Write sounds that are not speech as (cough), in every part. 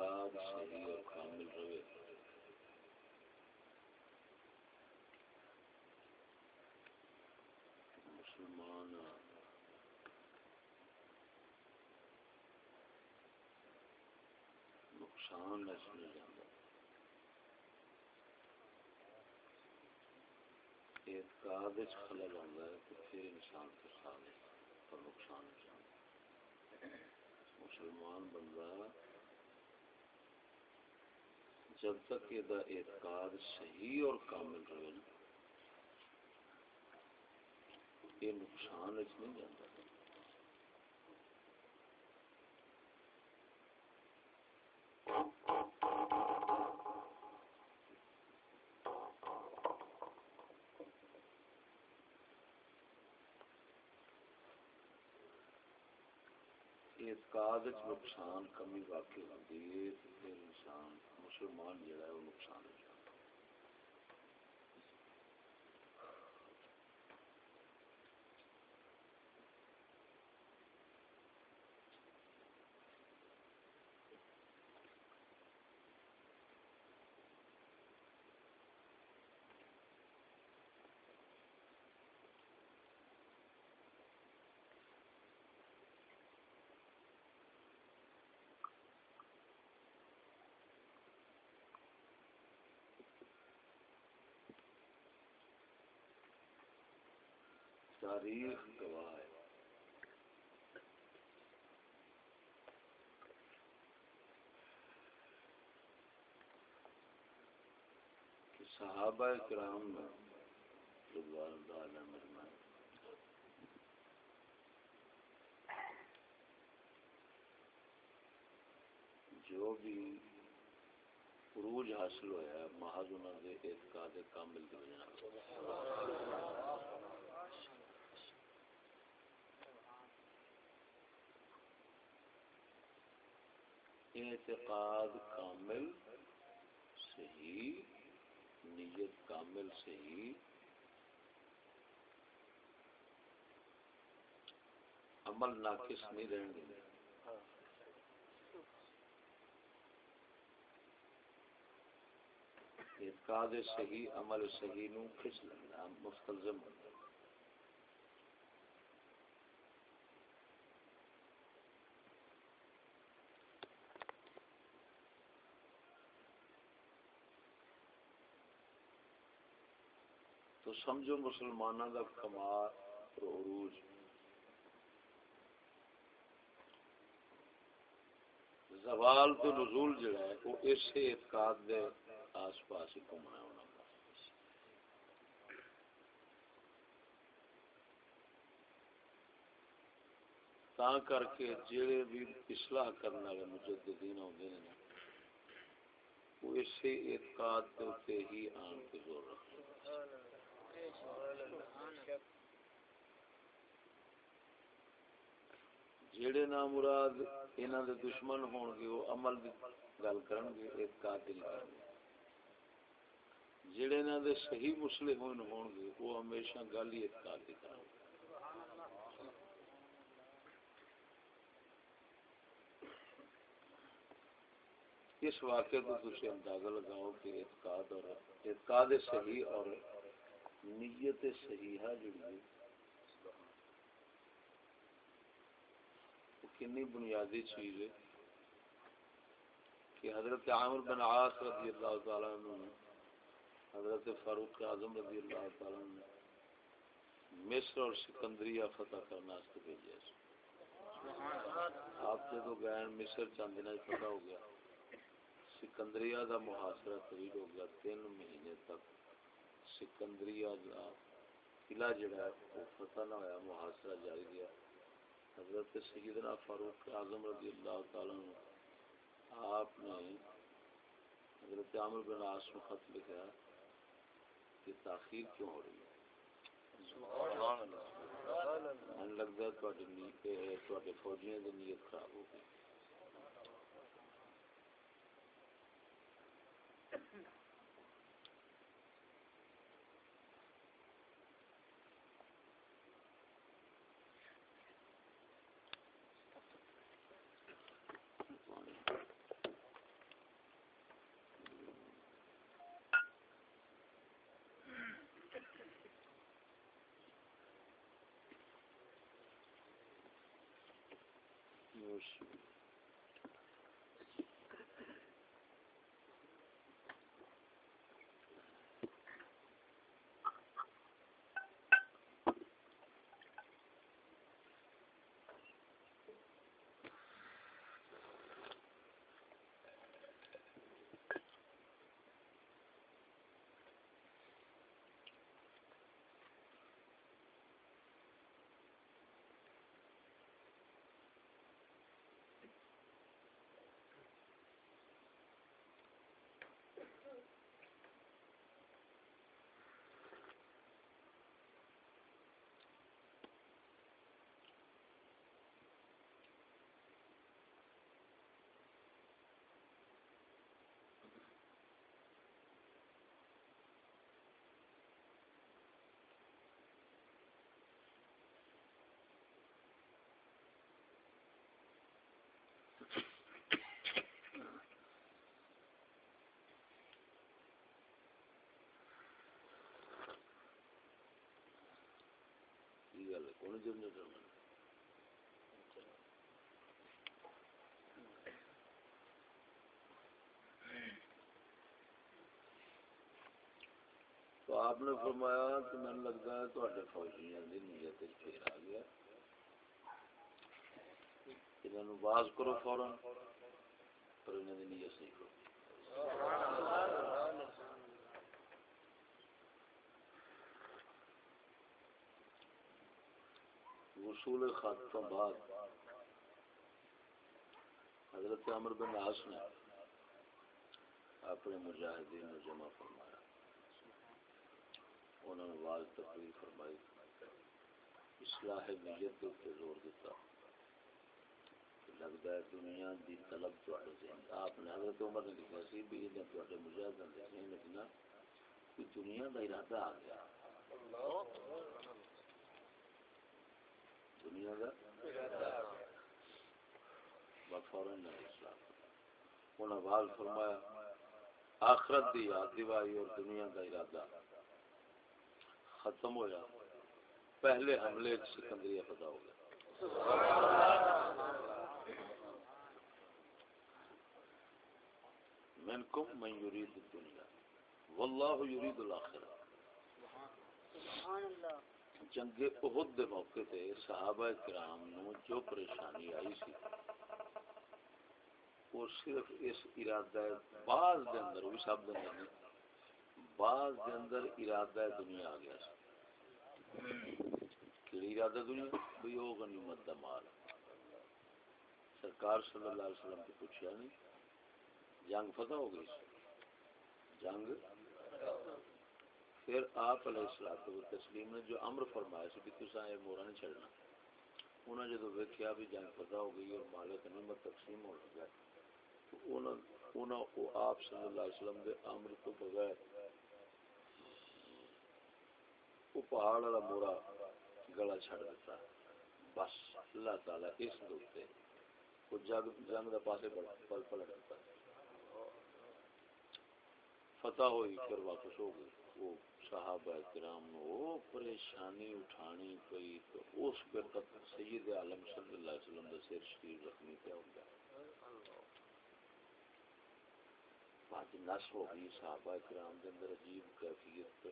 اعتقاد صحیح اور کامل رہے مسلمان نقصان اس میں جانا اعتقاد خلل آتا ہے تو پھر انسان کے سامنے اور نقصان جانا مسلمان بندہ جب تک یہ اعتقاد صحیح اور کامل رہے یہ نقصان اس نہیں جاتا اعتقاد نقصان کمی واقع ہوتی ہے انسان مسلمان جڑا ہے وہ نقصان ہے تاریخ گواہ ہے۔ کہ صحابہ کرام رضوان اللہ علیہ جو بھی عروج حاصل ہوا ہے، محض انہوں نے اعتقاد کامل کی وجہ اعتقاد کامل صحیح، نیت کامل صحیح۔ عمل ناقص نہیں رہن گے۔ اعتقاد صحیح، عمل صحیح نو کھچ لینا، مستلزم بننا تو سمجھو مسلمانوں کا کمال اور عروج۔ زوال تو نزول جڑا ہے، وہ اس اعتقاد دے آس پاس ہی گھومنا ہونا تا کر کے جڑے بھی اصلاح کرنے والے مجددین ہوندے ہیں وہ اسی اعتقاد کے ہی آن کے زور رکھتے جڑے نا مراد انہاں دے دشمن ہون گے، وہ عمل دی گل کرن گے، ایک قاتل کرن گے۔ جڑے نا دے صحیح مسلم ہون ہون گے، وہ ہمیشہ گل ہی ایک قاتل کرن گے۔ اس واقعے کو تھی اندازہ لگاؤ کہ اعتقاد اور اعتقاد صحیح اور نیت صحیحہ جڑی ہے کنی بنیادی چیز ہے کہ حضرت عامر بن عاص رضی اللہ تعالیٰ عنہ حضرت فاروق اعظم رضی اللہ تعالیٰ عنہ مصر اور سکندریہ فتح کرنا اس کو بھیجا آپ سے تو گئے، مصر چند دن فتح ہو گیا۔ سکندریہ کا محاصرہ طویل ہو گیا، تین مہینے تک۔ سکندریہ دا قلعہ جڑا ہے وہ فتح نہ ہوا محاصرہ جاری گیا۔ حضرت سیدنا فاروق اعظم رضی اللہ تعالی عنہ آپ نے حضرت عامر بن عاص کو خط لکھا کہ تاخیر کیوں ہو رہی ہے؟ لگتا ہے فوجیاں کی نیت خراب ہو گئی۔ اچھا تو آپ نے فرمایا کہ میں لگتا ہے تے فوجیاں کی نیت پھر آ گیا انہوں باز کرو فوراً پر انہوں کی نیت نہیں کرو وصول خط تو بعد حضرت عمر بن عاص نے اپنے مجاہدین نے جمع فرمایا۔ انہوں نے آواز تقریر فرمائی۔ اصلاح نیت کے زور دیتا۔ لگتا ہے دنیا دی طلب تھوڑے ذہن آپ نے حضرت عمر نے لکھا سی بھی انہیں تھوڑے مجاہدین دے ذہن دنیا کا ارادہ آ گیا۔ دنیا کا فوراً انہیں آواز فرمایا، آخرت دی یاد دیوائی اور دنیا کا ارادہ۔ ختم ہوا پہلے حملے سکندری پتا ہو گیا منکم من یرید الدنیا۔ واللہ یرید الاخرہ سبحان اللہ۔ جنگ احد دے موقع تے صحابہ کرام نو جو پریشانی آئی سی، وہ صرف اس ارادہ بعض دے اندر وہ سب دے اندر بعض دے اندر ارادہ دنیا آ گیا سی۔ کیڑی ارادہ دنیا؟ بھی وہ غنیمت دا مال۔ سرکار صلی اللہ علیہ وسلم کو پوچھا نہیں، جنگ فتح ہو گئی جنگ؟ پھر آپ علیہ السلام و تسلیم نے جو امر فرمایا سی کہ تسا یہ مورا نہیں چھڑنا انہوں نے جدو ویکیا بھی جنگ فتح ہو گئی اور مالک نعمت تقسیم ہو لگا تو انہوں آپ صلی اللہ علیہ وسلم دے امر تو بغیر وہ پہاڑ والا مورا گلا چھڑ دیتا بس اللہ تعالی اس دوتے وہ جنگ جنگ دا پاسے بڑا پل پل دیتا فتح ہوئی، پھر واپس ہو گئی، وہ صحابہ کرام نو پریشانی اٹھانی پئی تو اس وقت سید عالم صلی اللہ علیہ وسلم دا سر شریف رکھنی پہ ہو گیا بعد نس ہو گئی صحابہ کرام دے اندر عجیب کیفیت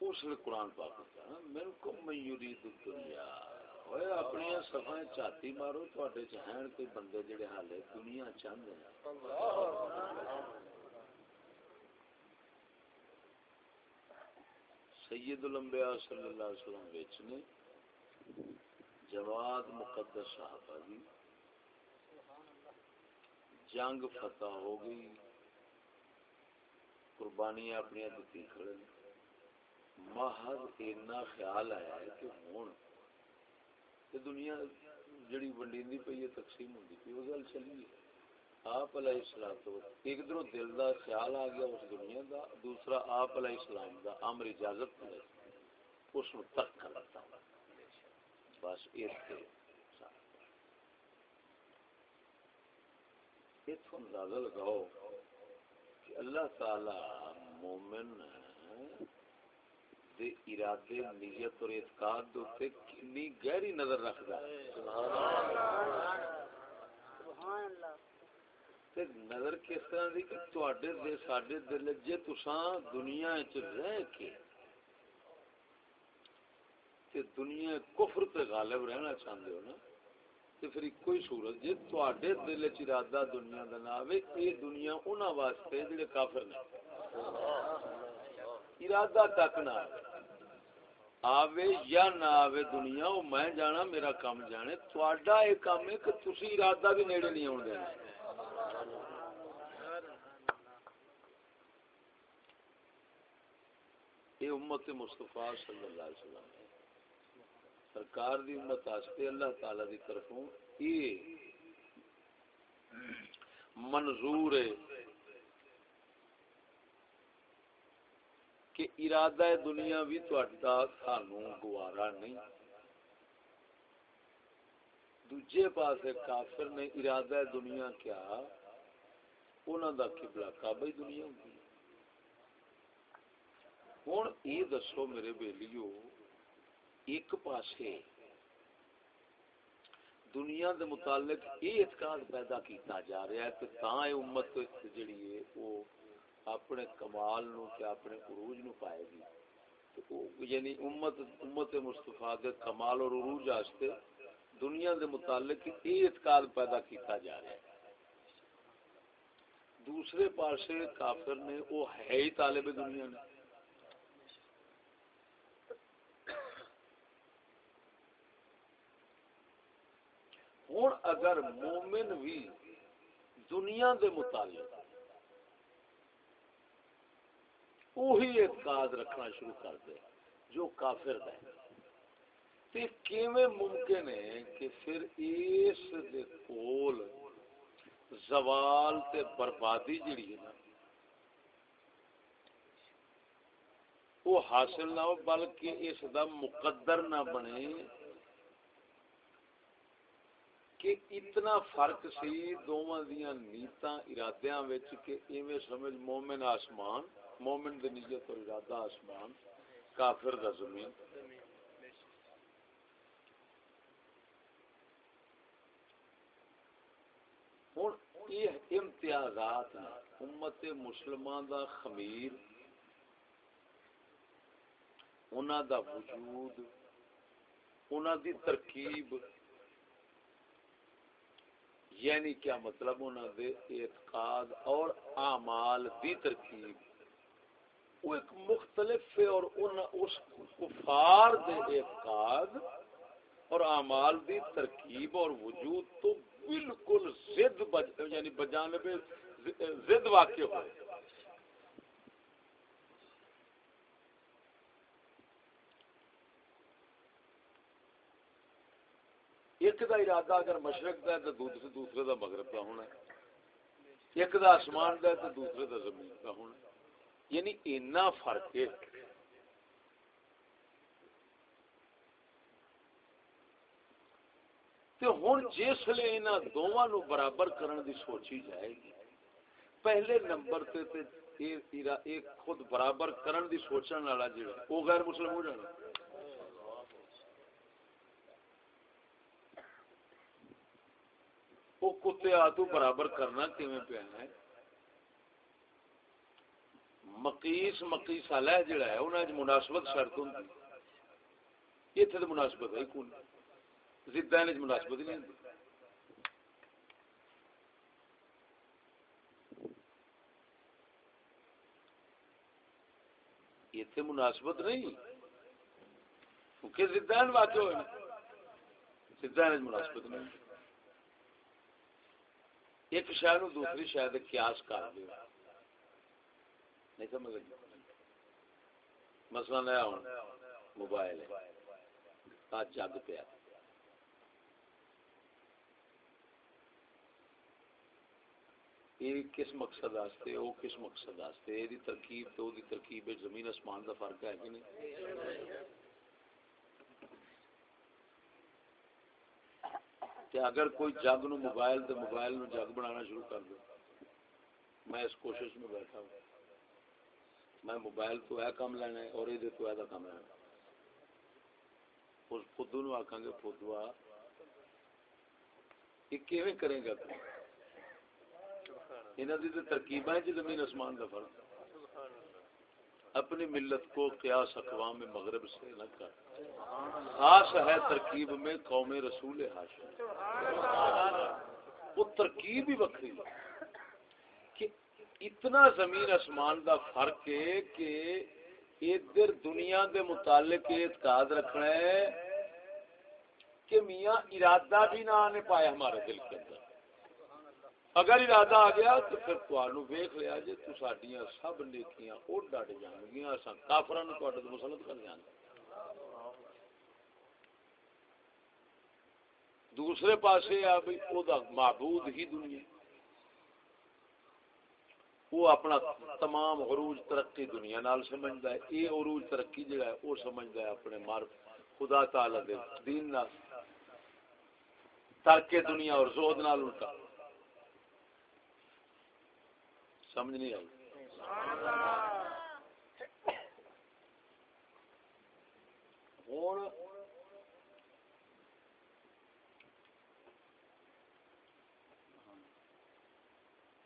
اس نے قرآن پاک کہا من کو من یرید الدنیا۔ اپنی صفائیں چاتی مارو، تواڈے چ ہیں کوئی بندے جڑے حالے دنیا چاہندے ہیں۔ سید الانبیاء صلی اللہ علیہ وسلم بیچنے جواد مقدس صحابہ دی جنگ فتح ہو گئی، قربانیاں اپنی دتی کھڑے محض اتنا خیال آیا ہے کہ ہون ہوں دنیا جڑی ونڈی پی ہے تقسیم ہوتی پی وہ گل چلی ہے۔ آپ علیہ السلام تو ایک دنوں دل دا خیال آ گیا اس دنیا دا، دوسرا آپ علیہ السلام دا امر اجازت ملے اس کو ترک کر لیتا بس اس اندازہ لگاؤ کہ اللہ تعالی مومن دے ارادے، نیت اور اعتقاد دے اوتے کتنی گہری نظر رکھدا ہے۔ سبحان اللہ۔ سبحان اللہ۔ تے نظر کس طرح دی کہ تواڈے دے ساڈے دل جے تساں دنیا وچ رہ کے تے دنیا کفر تے غالب رہنا چاہندے ہو نا، تے پھر کوئی صورت، جے تواڈے دل وچ ارادہ دنیا دا نہ آوے، اے دنیا انہاں واسطے جڑے کافر نے۔ ارادہ تک نہ آوے۔ آوے یا نہ آوے دنیا، او میں جانا، میرا کام جانے تواڈا اے کام ہے کہ تسی ارادہ بھی نیڑے نہیں آون دینا۔ یہ امت مصطفیٰ صلی اللہ علیہ وسلم سرکار دی امت واسطے اللہ تعالی دی طرفوں یہ منظور ہے کہ ارادہ دنیا بھی تہاڈا سانو گوارا نہیں۔ دوجے پاسے کافر نے ارادہ دنیا کیا، انہاں دا قبلہ کعبہ دنیا ہوندی ہوں یہ دسو میرے بیلیو ایک پاسے دنیا دے متعلق یہ اعتقاد پیدا کیتا جا رہا ہے کہ تاں اے امت جڑی ہے وہ اپنے کمال نو تے اپنے عروج نو پائے گی تو یعنی امت امت مصطفیٰ دے کمال اور عروج واسطے دنیا دے متعلق یہ اعتقاد پیدا کیتا جا رہا ہے دوسرے پاسے کافر نے وہ ہے ہی طالب دنیا نے ہوں اگر مومن بھی دنیا دے متعلق وہی اعتقاد رکھنا شروع کر دے جو کافر ہے تے کیویں ممکن ہے کہ پھر اس دے کول زوال تے بربادی جڑی ہے نا، وہ حاصل نہ ہو بلکہ اس دا مقدر نہ بنے۔ کہ اتنا فرق سی دوواں دیاں نیتاں ارادیاں کہ ایویں سمجھ مومن آسمان، مومن دی نیت اور ارادہ آسمان، کافر دا زمین۔ ہن یہ امتیازات امت مسلمان دا خمیر، انہاں دا وجود، انہاں دی ترکیب۔ یعنی کیا مطلب انہوں دے اعتقاد اور اعمال دی ترکیب؟ وہ ایک مختلف ہے اور ان اس کفار دے اعتقاد اور اعمال دی ترکیب اور وجود تو بالکل ضد بج یعنی بجانب ضد واقع ہوئے۔ ایک دا ارادہ اگر مشرق دا ہے تو دوسرے دوسرے دا مغرب دا ہونا ہے۔ ایک دا آسمان دا ہے تو دوسرے دا زمین دا ہونا ہے۔ یعنی اینا فرق ہے۔ تو ہن جس لیے اینا دوواں نو برابر کرن دی سوچی جائے گی۔ پہلے نمبر تے تے ایک خود برابر کرن دی سوچن والا جڑا وہ غیر مسلم ہو جانا۔ وہ کتے آتو برابر کرنا کیویں پیا ہے مقیس مقیس والا جڑا ہے انہاں وچ مناسبت شرط ہوندی ایتھے تے مناسبت ہے کون زداں وچ مناسبت نہیں ہوندی ایتھے مناسبت نہیں کیونکہ زدان واقع ہوئے زدان وچ مناسبت نہیں ایک شہر دوسری شہر قیاس کر دے نہیں سمجھ لگی؟ مسئلہ نیا ہوں موبائل ہے۔ جگ پیا۔ یہ کس مقصد واسطے؟ وہ کس مقصد واسطے؟ یہ ترکیب تو دی ترکیب زمین آسمان کا فرق ہے کہ نہیں؟ کہ اگر کوئی جگ نو موبائل تے موبائل نو جگ بنانا شروع کر دے، میں اس کوشش میں بیٹھا ہوں۔ میں موبائل تو ہے کام لینا ہے اور یہ تو ہے کام لینا اس فدو نو آکھاں گے فدوا یہ کیویں کرے گا تو انہاں دی تے ترکیباں وچ جی زمین آسمان دا فرق۔ اپنی ملت کو قیاس اقوام مغرب سے نہ کر۔ خاص ہے ترکیب میں قوم رسول ہاشم وہ ترکیب ہی وکری کہ اتنا زمین آسمان دا فرق ہے کہ ادھر دنیا دے متعلق اعتقاد رکھنا ہے کہ میاں ارادہ بھی نہ آنے پایا ہمارے دل کے اندر۔ اگر ارادہ آ گیا تو پھر تمہوں ویخ لیا جی تو سڈیا سب نیکیاں وہ ڈٹ جان گیا کافر مسلط کر جان دوسرے پاسے آ معبود ہی دنیا۔ وہ اپنا تمام عروج ترقی دنیا نال سمجھدا ہے۔ یہ عروج ترقی جڑا ہے وہ سمجھدا ہے اپنے مار خدا تعالی دے دین نال۔ ترک دنیا اور زہد نال الٹا۔ سمجھ نہیں آئی؟ ہوں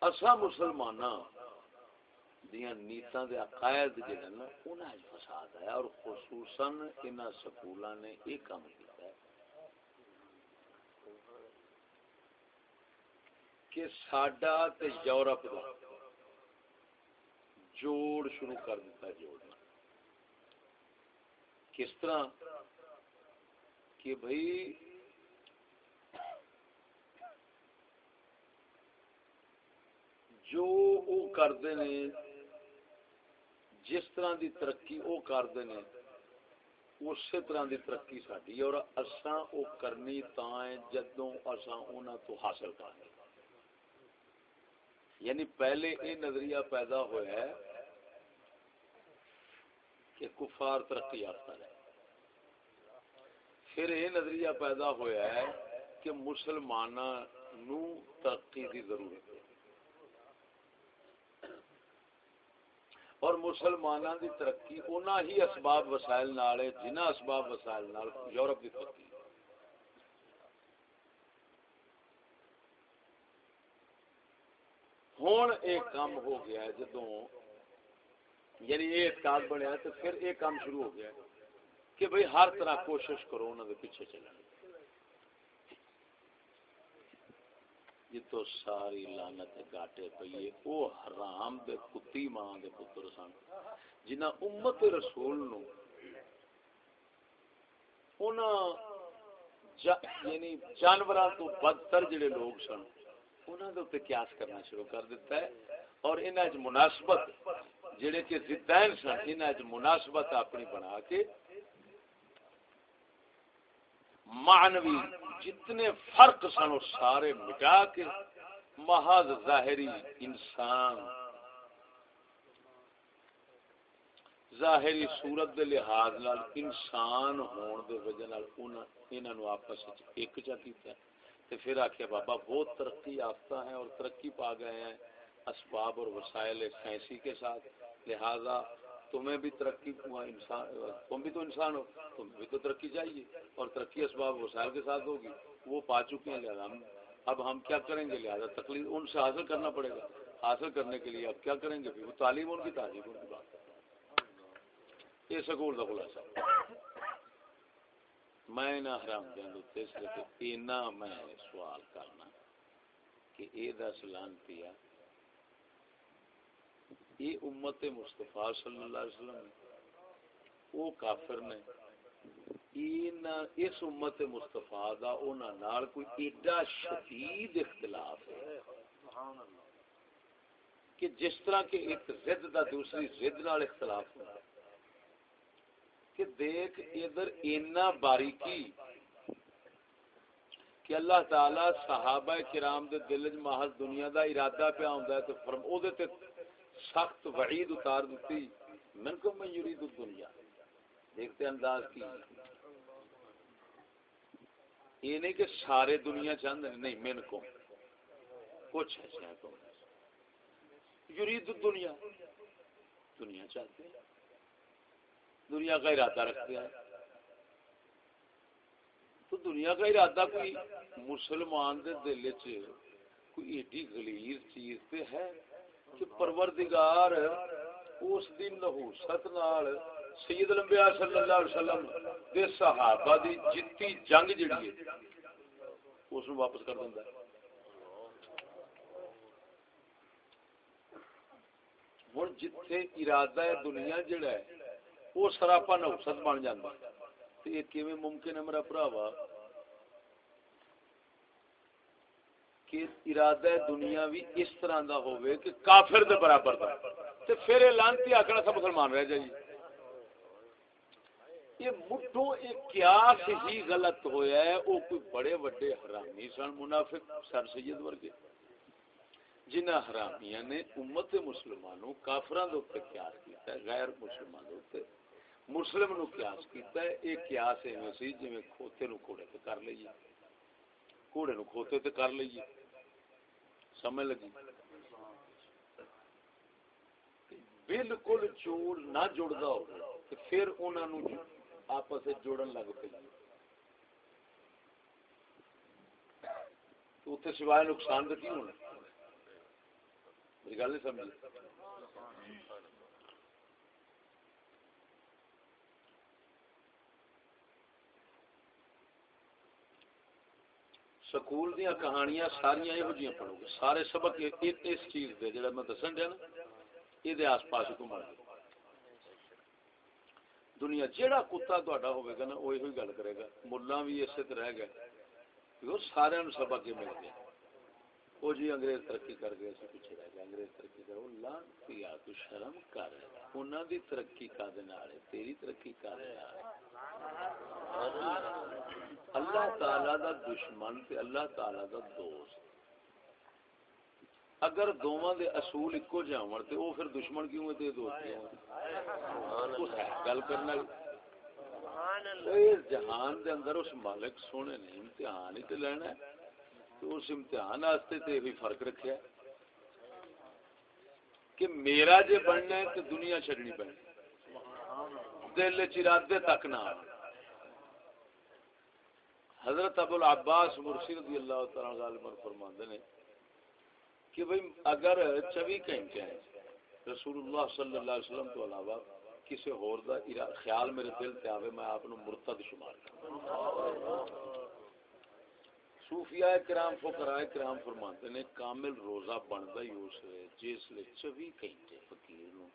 اصا مسلمان دیا نیتاں دے عقائد جڑے نا، انہاں وچ فساد ہے اور خصوصاً انہاں سکولاں نے یہ کام کیتا ہے کہ ساڈا تے یورپ دا جوڑ شروع کر دیتا جوڑنا کس طرح؟ کہ بھائی جو او کرتے نے جس طرح دی ترقی او کرتے نے اسی طرح دی ترقی ساری اور اساں او کرنی تائیں جدوں اساں انہاں تو حاصل کریں یعنی پہلے یہ نظریہ پیدا ہوا ہے کہ کفار ترقی یافتہ ہے پھر یہ نظریہ پیدا ہوا ہے کہ مسلمانوں ترقی کی ضرورت ہے اور مسلمانوں کی ترقی انہوں ہی اسباب وسائل نال ہے، جنہ اسباب وسائل نال یورپ کی ترقی۔ ہوں ایک کام ہو گیا ہے جدو یعنی یہ اعتقاد بنیا تو پھر ایک کام شروع ہو گیا کہ بھئی ہر طرح کوشش کرو انہوں نے پیچھے چلنے جتو ساری لانت گاٹے پیے او حرام دے کتی ماں دے پتر سن۔ جنہ امت رسول نو اونا جا یعنی جانوراں تو بدتر جڑے لوگ سن انہاں دے تے قیاس کرنا شروع کر دیتا ہے۔ اور انہاں وچ مناسبت جڑے کہ زدین سن، انہاں وچ مناسبت اپنی بنا کے معنوی جتنے فرق سن سارے مٹا کے محض ظاہری انسان ظاہری صورت دے لحاظ نال انسان ہون دے وجہ نال انہاں نو آپس وچ ایک چا کیتا تے پھر آکھیا بابا بہت ترقی یافتہ ہیں اور ترقی پا گئے ہیں اسباب اور وسائل سائنسی کے ساتھ۔ لہذا تمہیں بھی ترقی انسان، تم بھی تو انسان ہو تمہیں بھی تو ترقی چاہیے اور ترقی اسباب وسائل کے ساتھ ہوگی، وہ پا چکے ہیں لہٰذا ہم، اب ہم کیا کریں گے لہٰذا تکلیف ان سے حاصل کرنا پڑے گا۔ حاصل کرنے کے لیے اب کیا کریں گے؟ وہ تعلیم ان کی، تعلیم ان کی بات یہ سکول کا خلاصہ۔ میں نہ حرام دین صرف اینا میں سوال کرنا کہ یہ دس لانتی ہے یہ امت مصطفیٰ صلی اللہ علیہ وسلم وہ کافر نے اس امت مصطفیٰ دا اونا نال کوئی ایڈا شدید اختلاف ہے کہ جس طرح کے ایک زد دا دوسری زد نال اختلاف ہوتا ہے۔ کہ دیکھ ادھر اینا باریکی کہ اللہ تعالی صحابہ کرام دے دل وچ محض دنیا دا ارادہ پیا ہوندا ہے تے فرم، او دے تے سخت وعید اتار دیتی۔ من کو میں یرید دنیا دیکھتے انداز کی۔ یہ نہیں کہ سارے دنیا چاہتے نہیں من کو کچھ ایسا تو۔ یرید دنیا دنیا چاہتے ہیں۔ دنیا کا ارادہ رکھتے ہیں۔ تو دنیا کا ارادہ کوئی مسلمان دے دل چ کوئی ایڈی غلیظ چیز تے ہے۔ کہ پروردگار اس دن نحوست نال سید الانبیاء صلی اللہ علیہ وسلم دے صحابہ دی جتی جنگ جڑی ہے، اس نو واپس کر دیندا ہے۔ ہن جتھے ارادہ ہے، دنیا جڑا ہے، وہ سراپا نحوست بن جاندا ہے۔ تے یہ کیویں ممکن ہے میرا بھراوا کہ ارادہ دنیا بھی اس طرح دا ہوئے کہ کافر دے برابر دا۔ تے پھر لانتی آکھنا سب مسلمان رہ جائے جی۔ یہ مٹھو ایک قیاس ہی غلط ہویا ہے او کوئی بڑے بڑے حرامی سن، منافق سر سید ورگے۔ جنہ حرامیاں نے امت مسلمانوں کافراں دے اوپر قیاس کیتا ہے، غیر مسلمانوں دے اوپر۔ مسلم نو قیاس کیتا ہے ایک قیاس ایویں سی جویں کھوتے نو کوڑے تے کر لئیے۔ کوڑے نو کھوتے تے کر لئیے۔ سمجھ لگی؟ بالکل جوڑ نہ جڑتا ہو تو پھر انہوں نے آپس جوڑن لگ پی تو اتنے سوائے نقصان تو کی ہونا۔ میری گل نہیں سمجھ سکول دیا کہانیاں ساریا یہ جی پڑھو گے۔ سارے سبق اس چیز دے جڑا میں دسن دیا نا، یہ آس پاس گھوم دنیا جیڑا کتا تا ہوئے گا نا وہ یہ گل کرے گا۔ ملا بھی اسی طرح رہ گئے۔ سارا سبق یہ مل گیا۔ وہ جی انگریز ترقی کر گئے اسی پیچھے رہ گئے۔ انگریز ترقی کرو لانتی آ تو شرم کر انہوں دی ترقی کا دن تیری ترقی کا دن اللہ تعالی دا دشمن تے اللہ تعالی دا دوست. اگر دوواں دے اصول اکو جاون تے او پھر دشمن کیوں ہے تے دوست کیوں ہے گل کرنا اس جہان دے اندر اس مالک سونے نے امتحان ہی تے لینا ہے تو اس امتحان واسطے تے بھی فرق رکھیا کہ میرا جے بننا ہے تے دنیا چھڈنی پڑے دل چرادے تک نہ آنا حضرت ابو العباس مرسی رضی اللہ تعالی غالب فرماندے نے کہ بھئی اگر 24 گھنٹے ہیں رسول اللہ صلی اللہ علیہ وسلم تو علاوہ کسی اور دا خیال میرے دل تے آوے میں آپ مرتد شمار کروں صوفیاء کرام، فقراء کرام فرماتے نے کامل روزہ بندا ہی اس جس لے 24 گھنٹے فقیر نو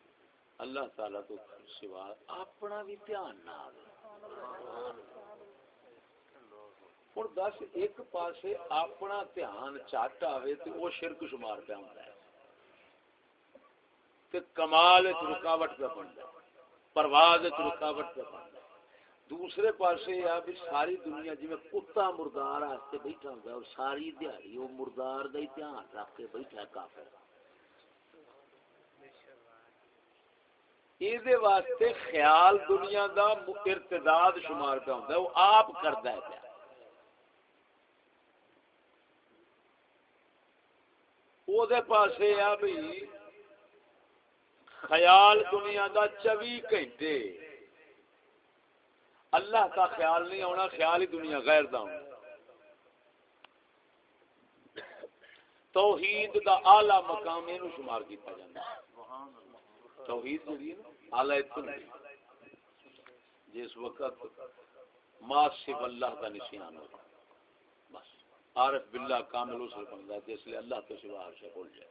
اللہ تعالی تو سوا اپنا بھی دھیان نہ آوے۔ ہوں دس ایک پاسے اپنا دھیان چٹ آئے تو وہ شرک شمار پہ آتا ہے تے کمال رکاوٹ پہ بنتا پرواز رکاوٹ پہ بنتا دوسرے پاسے یہ بھی ساری دنیا جی میں کتا مردار واسطے بیٹھا ہوں اور ساری دیہی وہ مردار کا ہی دھیان رکھ کے بیٹھا کافر یہ واسطے خیال دنیا دا ارتداد شمار پہ ہوتا ہے وہ آپ کرتا ہے پیا پاسے آ بھی خیال دنیا دا چوی گھنٹے۔ اللہ کا خیال نہیں آنا خیال ہی دنیا غیر دا ہونا توحید دا آلہ مقام یہ شمار کیتا جانا توحید جی آلہ اتن جس وقت ما سب اللہ کا نشان ہوتا عارف باللہ کامل اس بنتا ہے جس لیے اللہ تو سوا ہر شے بول جائے۔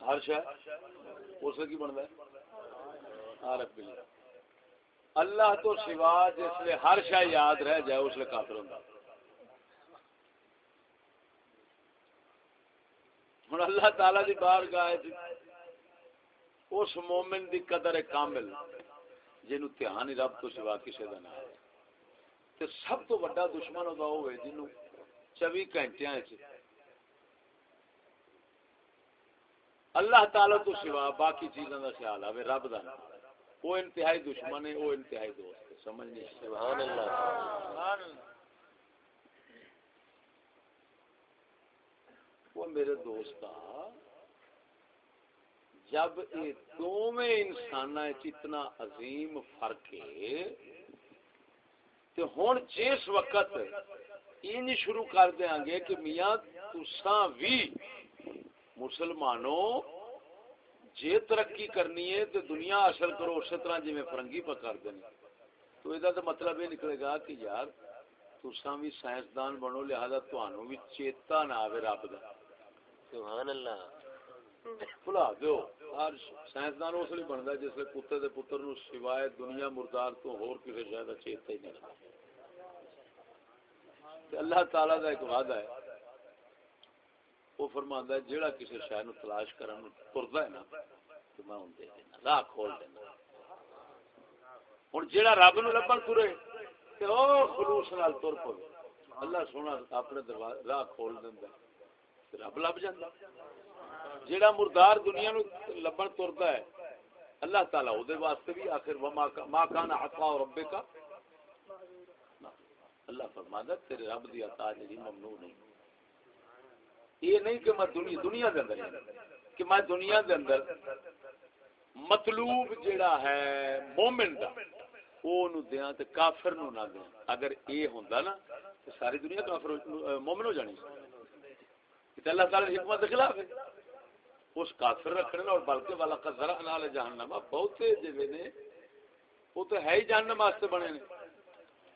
ہر شے اس کی بنتا ہے عارف باللہ۔ اللہ تو سوا جس لیے ہر شے یاد رہ جائے، اس لیے کافر ہوتا ہوں اللہ تعالی دی بار گاہ اس مومن دی قدر کامل جنوں دھیان رب تو سوا کسی کا نہ ہے۔ تے سب تو بڑا دشمن ہوتا ہوئے جنہوں چوی گھنٹے اللہ تعالی تو سوا باقی چیزوں کا خیال آئے رب کا وہ انتہائی دشمن ہے وہ انتہائی دوست ہے سمجھ نہیں سبحان اللہ وہ میرے دوست جب یہ دونوں انسان اتنا عظیم فرق ہے تو ہوں جس وقت ان شروع کر دیا گے کہ میاں تساں بھی مسلمانوں جے ترقی کرنی ہے تو دنیا حاصل کرو اسی طرح جی فرنگی پہ کر دیں تو یہ تو مطلب یہ نکلے گا کہ یار تساں بھی سائنسدان بنو لہذا تمہوں بھی چیتا نہ آئے رب کا سبحان اللہ۔ بلا دو ہر سائنسدان اس لیے بنتا جس لیے کتے دے پتر نو سوائے دنیا مردار تو ہور کسی شاید کا چیتا ہی نہیں اللہ تعالی دا ایک وعدہ ہے۔ وہ فرماندا ہے، جیڑا کسی شے نو تلاش کرن تردا ہے نا، تو میں اون دے دینا، راہ کھول دینا۔ ہن جیڑا رب نو لبن ترے، تے او خلوص نال تر پے اللہ سونا اپنے دروازے، راہ کھول دیندا رب لب جاندا جیڑا مردار دنیا نو لبن تردا ہے، اللہ تعالی او دے واسطے بھی آخر وما ما کان عطا ربک اللہ فرماتا تیرے رب دی عطا جڑی ممنوع نہیں۔ یہ نہیں کہ میں دنیا دنیا دے اندر کہ میں دنیا دے اندر مطلوب جیڑا ہے مومن دا، او نو دیاں تے کافر نو نہ دیاں۔ اگر اے ہوندا نا تے ساری دنیا کافر مومن ہو جانی۔ تے اللہ تعالی حکمت دے خلاف ہے۔ اس کافر رکھنے اور بلکہ والا قذرا نال جہنم. بہت جے نے، وہ تو ہے ہی جہنم واسطے بنے نے.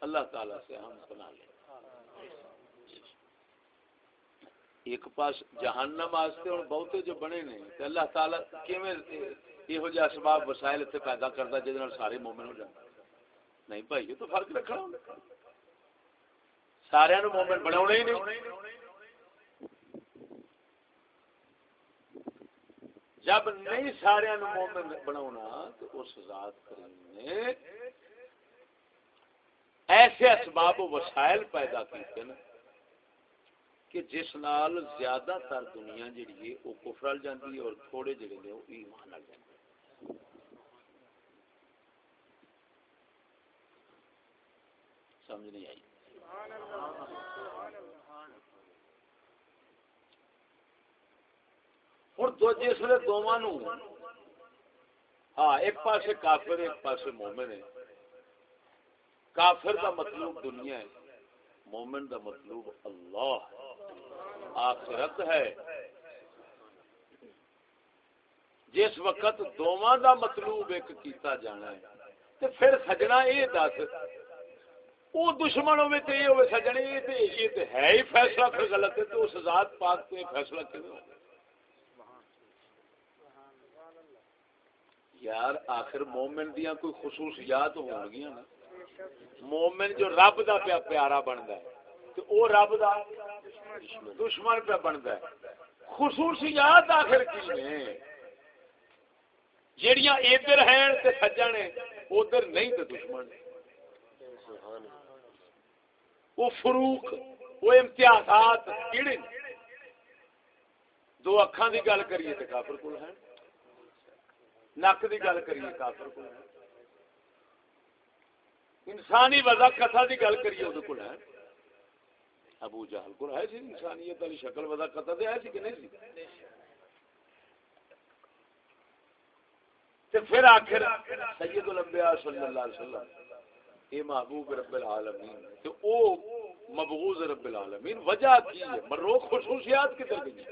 اللہ تعالی سے ہم بنا لیں. ایک پاس جہنم واسطے اور بہتے جو بنے نے، تے اللہ تعالی کیویں یہ جہ اسباب وسائل اتنے پیدا کرتا جہد سارے مومن ہو جاتے نہیں بھائی، یہ تو فرق رکھنا ہوگا سارے مومن بنا ہی نہیں. جب نہیں سارے مومن بنا تو اس ذات کریم نے ایسے اسباب و وسائل پیدا کیتے نا کہ جس نال زیادہ تر دنیا جڑی ہے وہ کفر ال جاندی ہے اور تھوڑے جڑے نے وہ ایمان ال جاندے سمجھ نہیں آئی؟ سبحان ہوں دو جسے جی دونوں ہاں ایک پاسے کافر، ایک پاسے مومن ہے۔ کافر دا مطلوب دنیا ہے، مومن دا مطلوب اللہ آخرت ہے۔ جس وقت دونوں دا مطلوب ایک کیتا جانا ہے تو پھر سجنا یہ دس۔ وہ دشمن ہوئے تو یہ ہوئے سجنے یہ تو ہے ہی فیصلہ، پھر غلط ہے تو اس ذات پاک تو فیصلہ کیوں یار آخر مومن دیا کوئی خصوصیات ہو گیا نا۔ مومن جو رب دا پیا پیارا بنتا ہے، تو او رب دا دشمن پہ بنتا ہے۔ خصوصیات آخر کی نے؟ جیڑیاں ادھر ہیں تے سجن ادھر نہیں تے دشمن۔ وہ فروق وہ امتیازات کیڑے دو اکھاں دی گل کریے تے کافر کول ہے نک دی گل کریے، کافر کول ہے انسانی وضع کتھا دی گل کریے وہ کول ہے ابو جہل کو ہے سی انسانیت والی شکل وضع کتھا تے ہے سی کہ نہیں سی تے پھر آخر سید الانبیاء صلی اللہ علیہ وسلم، اے محبوب رب العالمین، تے او مبغوض رب العالمین، وجہ کی ہے؟ مرو خصوصیات کدھر گئی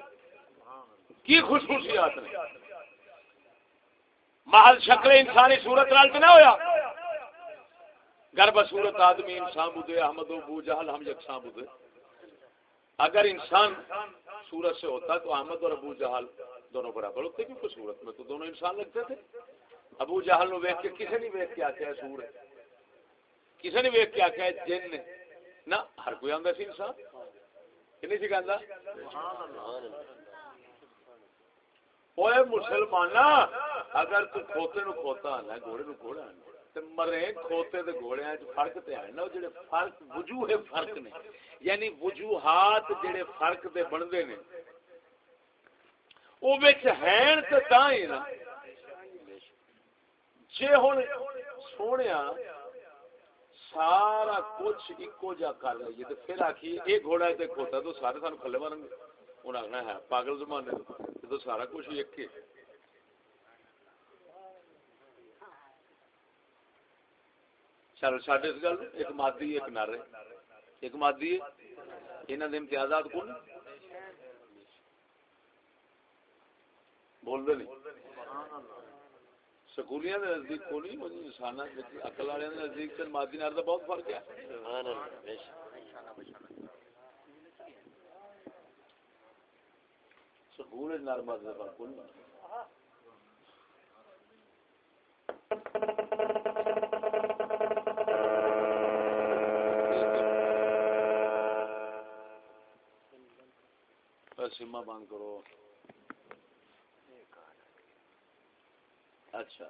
کی خصوصیات نے محل شکل انسانی صورت نال نہ ہویا۔ گرب صورت آدمی انسان بدے احمد و بو جہل ہم یکساں بدے اگر انسان صورت سے ہوتا تو احمد اور ابو جہل دونوں برابر ہوتے کیونکہ صورت میں تو دونوں انسان لگتے تھے۔ ابو جہل نو ویک کے کسی نے ویک کے آخیا سور کسی نے ویک کے آخیا جن نے نہ ہر کوئی آتا سی انسان۔ نہیں سی کہتا مسلمان اگر تو کھوتے نو کھوتا آنا گھوڑے نو گھوڑا آنا مرے کھوتے دے گھوڑے فرق تے ہے نا جڑے فرق، وجوہ فرق نے یعنی وجوہات جڑے فرق دے بندے نے، او وچ ہیں تے تاں ہی نا۔ جے ہن سونیا، سارا کچھ اکو جا کر لئیے تے پھر آکھی اے گھوڑا تے کھوتا تو سارے سانو کھلے مارن گے۔ انہاں آخنا ہے، پاگل زمانے تو سارا کچھ ایک کے چلو چڈ اس گل ایک مادی ایک نر ایک مادی ہے۔ یہاں کے امتیازات کون بول دے نہیں۔ سکولیاں دے نزدیک کو نہیں انسان اکل والے نزدیک سے مادی نر کا بہت فرق ہے۔ سبحان اللہ بے شک سکول نر مرد کا فرق کو نہیں سیما بند کرو۔ اچھا۔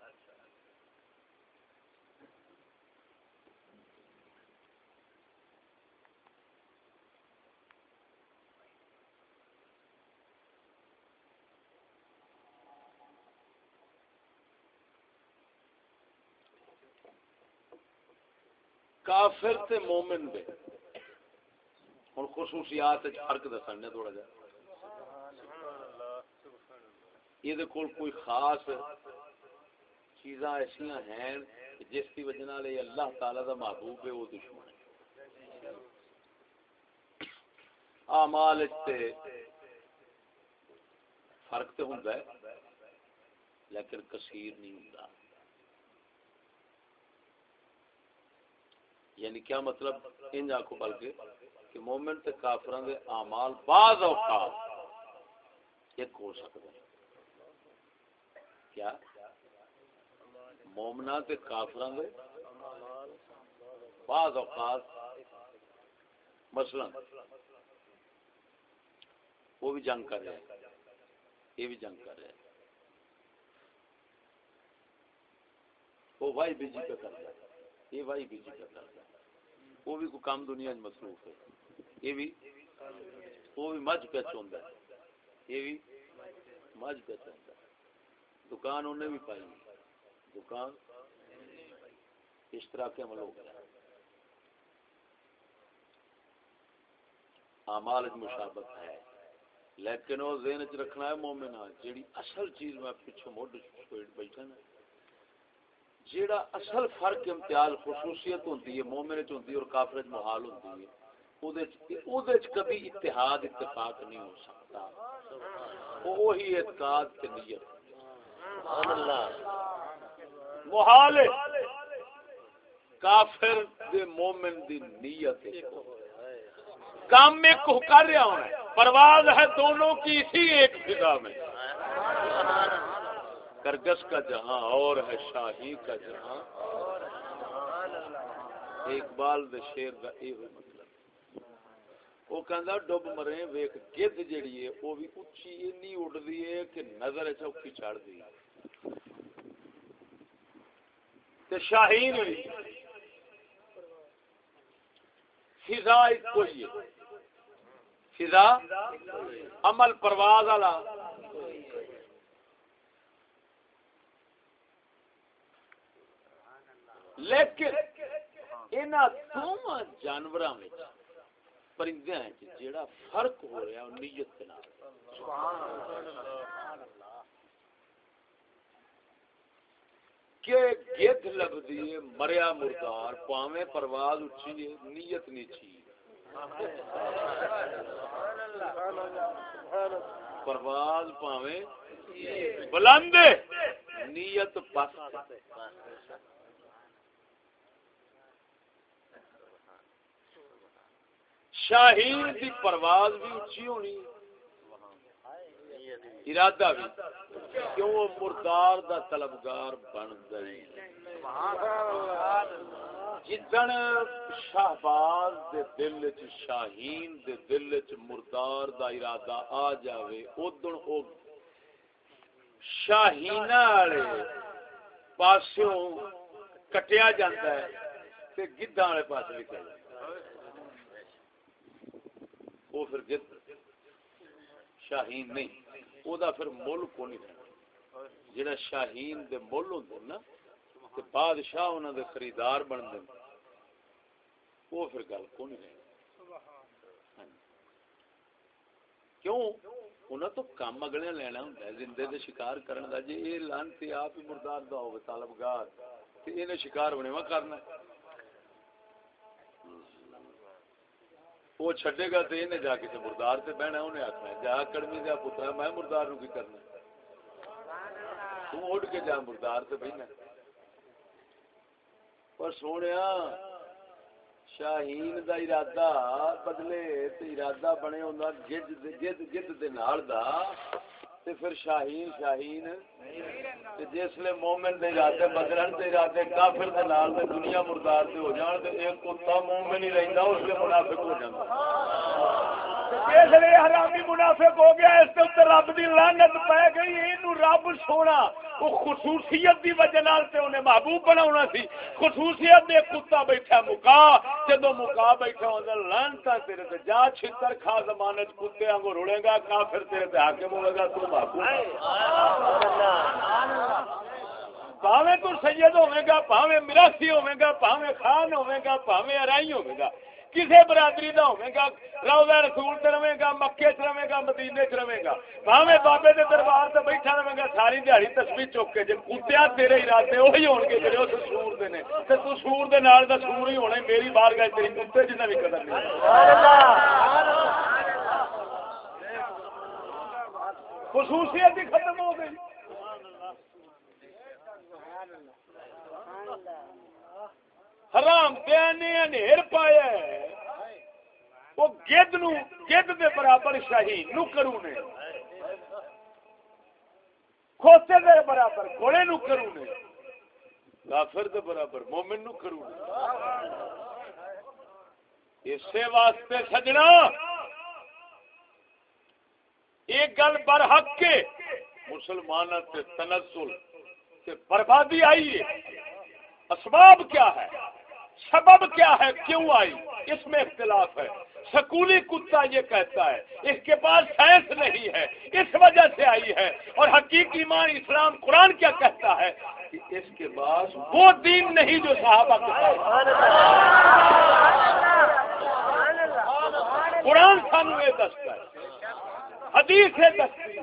کافر تے مومن دے۔ ہن خصوصیات وچ فرق دسنے تھوڑا جا۔ یہ کول کوئی خاص چیزاں ایسا ہیں جس کی وجہ یہ اللہ تعالی دا محبوب ہے، وہ دشمن ہے۔ اعمال تے فرق تے ہوندا ہے، لیکن کثیر نہیں ہوندا۔ یعنی کیا مطلب؟ ان آنکھوں بلکہ کہ مومن تے کافران دے اعمال بعض اوقات ایک ہو سکتے ہیں۔ کیا؟ مومنا تے کافران دے؟ بعض اوقات مثلا وہ بھی جنگ کر رہے ہیں، یہ بھی جنگ کر رہے ہیں۔ وہ بھائی بی جی پہ کر رہا ہے یہ بھائی بی جی پہ کر رہا ہے وہ بھی کوئی کام دنیا میں مصروف ہے۔ یہ بھی، وہ بھی مجھ پہ چوندا ہے۔ یہ بھی مجھ پہ چوندا ہے۔ دکان انہیں بھی پائی۔ دکان اس طرح کے عمل ہو گیا اعمال مشابت ہے۔ لیکن وہ ذہن چ رکھنا ہے مومنا جیڑی اصل چیز میں پیچھے مڈ بیٹھا نا جیڑا اصل فرق امتیاز خصوصیت ہوتی ہے مومن چ ہوتی ہے اور کافر چ محال ہوتی ہے کبھی اتحاد اتفاق نہیں ہو سکتا۔ وہی اعتقاد تے نیت۔ محال کافر دے مومن دی نیت کام میں کو کر رہا ہوں پرواز ہے دونوں کی اسی ایک فضا میں۔ کرگس کا جہاں اور ہے، شاہی کا جہاں۔ اقبال دے شیر کا یہ ہوئی مطلب۔ وہ کہندا، ڈب مرے، ویکھ گد جڑی ہے، وہ بھی اچھی اتنی اڑدی ہے کہ نظر چوکی چڑھ دی۔ ہے تے شاہین بھی فضا ایک کوئی ہے۔ فضا عمل پرواز والا۔ لیکن انہاں دونوں جانوراں وچ پرندیاں وچ جیڑا فرق ہو رہا ہے نیت دے نال۔ کہ گدھ لبدی ہے، مریا مردار، پاویں پرواز اچھی ہے، نیت نیچی پرواز پاویں بلند نیت پس شاہین دی پرواز بھی اچھی ہونی۔ ارادہ بھی کیوں وہ مردار دا طلبگار بن گئی؟ جدن شہباز دے دل چ شاہین دے دل چ مردار دا ارادہ آ جاوے ادن او شاہینا والے پاسوں کٹیا جاتا ہے تے گدھا والے پاس نکل جاتا وہ پھر گد شاہین نہیں۔ او دا پھر مل کو نہیں رہنا۔ جڑا شاہین دے مل ہوندے نا، تے بادشاہ انہاں دے خریدار بن دے وہ پھر گل کو نہیں رہنا۔ ہاں جی۔ کیوں؟ انہاں تو کام اگلے لینا ہوندا ہے، زندے دے شکار کرن دا۔ جے اے لانتی آپ ہی مردار دا ہوے طلبگار تے اینے شکار بنے وا کرنا وہ چھڈے گا تو انہیں جا کے مردار سے بہنا انہیں آخنا جا کڑمی دیا پترا، میں مردار نو کی کرنا تو اٹھ کے جا مردار سے بہنا پر سونے شاہین دا ارادہ، بدلے تے ارادہ بنے ہوندا جد گد گد دے نال دا۔ تے پھر شاہین شاہین۔ تے جس لے مومن دے جاتے بدلن تے جاتے، کافر دے نال تے دنیا مردار تے ہو جان تے ایک کتا مومن ہی رہندا، اس لے منافق ہو جاندا اس لیے حرامی منافق ہو گیا، اس کے رب دی لعنت پی گئی، اینو رب سونا۔ وہ خصوصیت دی وجہ نال تے انہیں محبوب بناونا سی۔ خصوصیت دے کتا بیٹھا مکا جدو مکا بیٹھا ہوندا لعنتا تیرے تے جا، چھتر کھا، زمانت کتے وانگو رڑے گا، کافر تیرے تے حاکم ہوے گا، تو محبوب پاویں تو سید ہوے گا، پاویں میراثی ہوے گا، پاویں خان ہوے گا، پاویں ارائی ہوے گا۔ کسی برادری کا ہوے گا، روزہ رسول رہے گا، مکے چ رہے گا، مدینے چ رہے گا۔ بھاوے بابے دے دربار تے بیٹھا رہے گا، ساری دیہڑی تسبیح چک کے جے کتیا تیرے ارادے وہی ہون گے جڑے اس سور دے نے۔ تے تو سور دے نال دا سور ہی ہونا میری بارگاہ تیری کتے جنہ بھی قدر نہیں۔ خصوصیت ہی ختم ہو گئی۔ حرام دیانے انیر پایا ہے۔ وہ گد نو گد دے برابر شاہین نو کرو نے کھوتے دے برابر، گھوڑے نو کرو نے کافر دے برابر، مومن نو کرو نے اسے واسطے سجنا۔ ایک گل برحق کے۔ مسلمانوں سے تنزل سے بربادی آئی ہے۔ اسباب کیا ہے؟ سبب کیا ہے؟ کیوں آئی؟ اس میں اختلاف ہے۔ سکولی کتا یہ کہتا ہے، اس کے پاس سائنس نہیں ہے، اس وجہ سے آئی ہے۔ اور حقیقی مان اسلام، قرآن کیا کہتا ہے؟ کہ اس کے پاس وہ دین نہیں جو صحابہ کے پاس قرآن سانو یہ دستا ہے، حدیث یہ دستی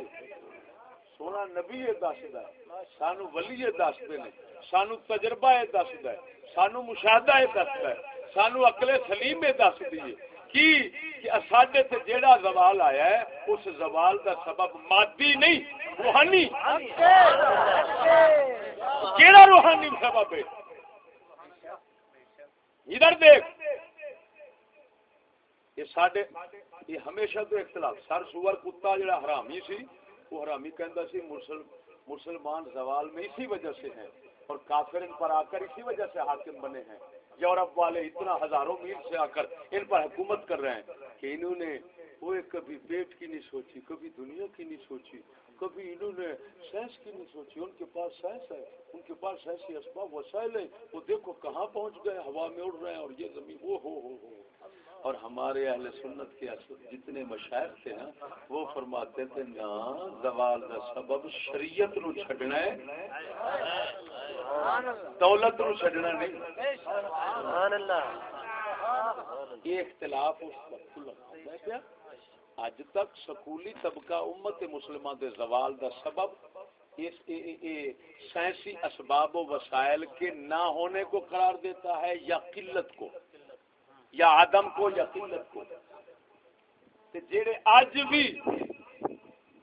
سونا نبی یہ دستا ہے، سانو ولی یہ دستے نے سانو تجربہ یہ دستا ہے۔ سانو مشاہدہ یہ دستا ہے، سانو اکلے سلیم یہ دس دیے کی؟ کہ ساڈے تے جیڑا زوال آیا ہے، اس زوال دا سبب مادی نہیں، روحانی۔ کیڑا روحانی سبب ہے؟ ادھر دیکھ۔ یہ ساڈے، یہ ہمیشہ تو اختلاف۔ سر سور کتا جڑا حرامی سی، وہ حرامی کہندا سی مسلمان زوال میں اسی وجہ سے ہیں۔ اور کافر ان پر آ کر اسی وجہ سے حاکم بنے ہیں۔ یورپ والے اتنا ہزاروں میل سے آ کر ان پر حکومت کر رہے ہیں کہ انہوں نے وہ کبھی پیٹ کی نہیں سوچی، کبھی دنیا کی نہیں سوچی، کبھی انہوں نے سائنس کی نہیں سوچی۔ ان کے پاس سائنس ہے، ان کے پاس ایسی اسباب، وسائل ہیں۔ وہ دیکھو کہاں پہنچ گئے، ہوا میں اڑ رہے ہیں اور یہ زمین، وہ ہو ہو ہو۔ اور ہمارے اہل سنت کے جتنے مشاعر تھے نا، وہ فرماتے تھے، نا، زوال کا سبب شریعت نو چھڈنا ہے۔ دولت نو چھڈنا نہیں۔ سبحان اللہ۔ یہ اختلاف اج تک سکولی طبقہ امت مسلمہ دے زوال دا سبب اس اے اے اے سائنسی اسباب و وسائل کے نہ ہونے کو قرار دیتا ہے یا قلت کو یا عدم کو یا قلت کو۔ تے جڑے اج بھی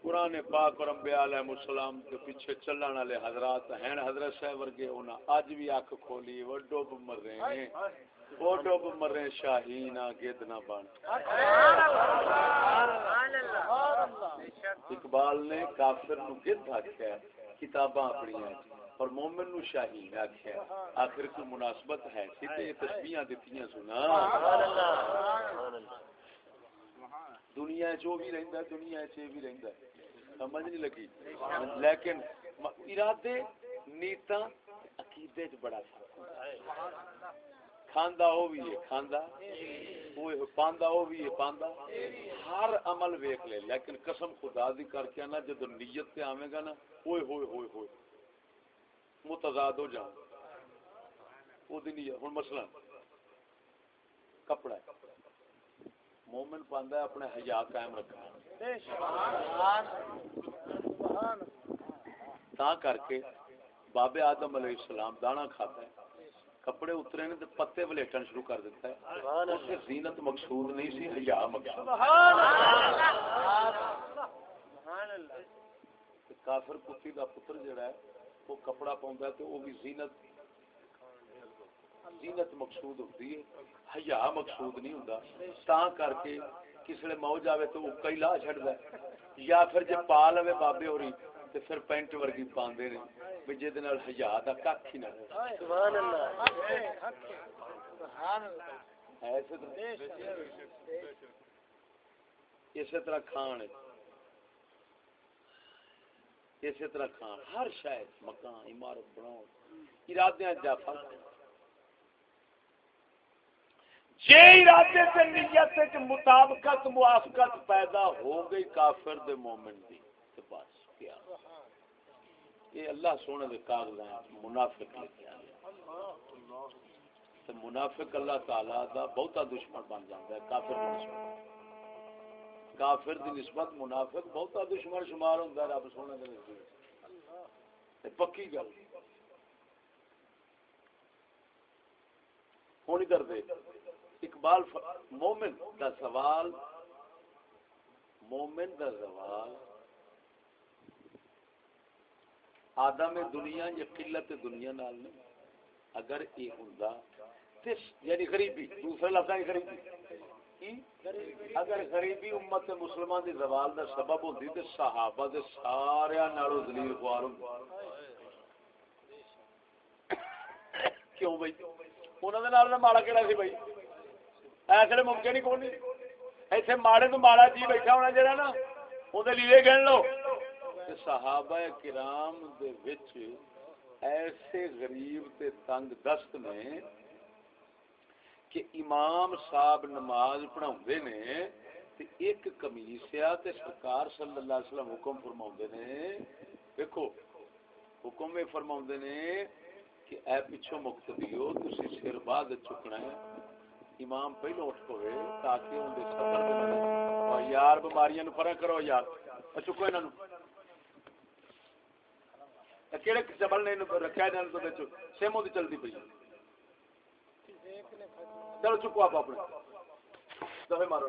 قرآن پاک اور انبیاء علیہ السلام کے پیچھے چلن والے حضرات ہیں۔ حضرت صاحب ورگے انہاں اج بھی اکھ کھولی، وہ ڈوب مر رہے ہیں۔ وہ ڈوب مر رہے ہیں، شاہین گد نہ بن اقبال نے کافر نو گد آخیا کتاباں اپنی ہیں۔ اور مومن نو شاہین آخیا آخر کوئی مناسبت ہے سی تے تسبیحاں دتیاں سنا۔ سبحان اللہ سبحان اللہ دنیا چ بھی رہندا دنیا چ بھی رہندا سمجھ نہیں لگی۔ لیکن ارادے نیتا عقیدے چ بڑا فرق کھاندا او بھی ہے، کھاندا۔ وہ پاندا او بھی ہے، پاندا۔ ہر عمل ویکھ لے، لیکن قسم خدا دی کر کے نا جب نیت تے آویں گا نا، اوئے ہوئے ہوئے ہوئے۔ متضاد ہو جان وہ دی نیت ہن مثلا کپڑا ہے۔ مومن پاندا ہے اپنے حیا قائم رکھنا تا کر کے بابے آدم علیہ السلام دانا کھاتا ہے۔ کپڑے اترے نے تو پتے ولیٹن شروع کر دیتا ہے۔ سبحان اس سے زینت مقصود نہیں سی حیا مقصود۔ تے کافر کتی دا پتر جڑا ہے وہ کپڑا پاوندا ہے تے وہ بھی زینت زینت مقصود ہوتی ہے۔ حیا مقصود نہیں ہوندا تاں کر کے کسے موج آوے تو وہ کئی لا چھڑدا ہے۔ یا پھر جے پا لوے بابے ہوری تے پھر پینٹ ورگی پاندے نے بھی جے نال حیا دا کھ ہی نہ رہے۔ سبحان اللہ ایسے طرح۔ اسی طرح کھان۔ اسی طرح کھان۔ ہر شاید مکان عمارت بناؤ۔ ارادے جا فرق ہے۔ جے ارادے سے نیت کے مطابقت، موافقت پیدا ہو گئی کافر دے مومن دی، تے بس کیا۔ یہ اللہ سونے دے کاغذات منافق لکھیا گیا تے منافق اللہ تعالی دا بہتا دشمن بن جاتا ہے، کافر دی نسبت۔ کافر دی نسبت منافق بہتا دشمن شمار ہوتا ہے، رب سونے دے نزدیک۔ پکی گل۔ ہوں ادھر دے اقبال ف- مومن دا سوال، مومن دا سوال، آدم دنیا یا قلت دنیا نال نہیں اگر یہ ہوندا، تے یعنی غریبی، دوسرے لفظ ہے غریبی۔ اگر غریبی امت مسلمان دی زوال دا سبب ہوندی، تے صحابہ دے سارے نالوں ذلیل خوار ہوندے کیوں بھائی انہوں نے نال ماڑا کیڑا سی بھائی ایسے ممکن ہی کون نہیں ایتھے ماڑے تو ماڑا جی بیٹھا ہونا جڑا نا اودے لیے گن لو صحابہ کرام دے وچ ایسے غریب تے تنگ دست نے کہ امام صاحب نماز پڑھاوندے نے تے ایک قمیص آ تے سرکار صلی اللہ علیہ وسلم حکم فرماوندے نے دیکھو حکم یہ فرماوندے نے کہ اے پیچھوں مقتدیو تسی سر بعد چکنا ہے امام پہلو اٹھ پوے تاکہ ان دے سفر دے اور یار بیماریاں نو فرق کرو یار۔ اچھا چکو انہاں نو کیڑے چبل نے انہوں رکھیا انہاں تو وچ سیمو دی چلدی پئی۔ چلو چکو آپ اپنے۔ دفے مارو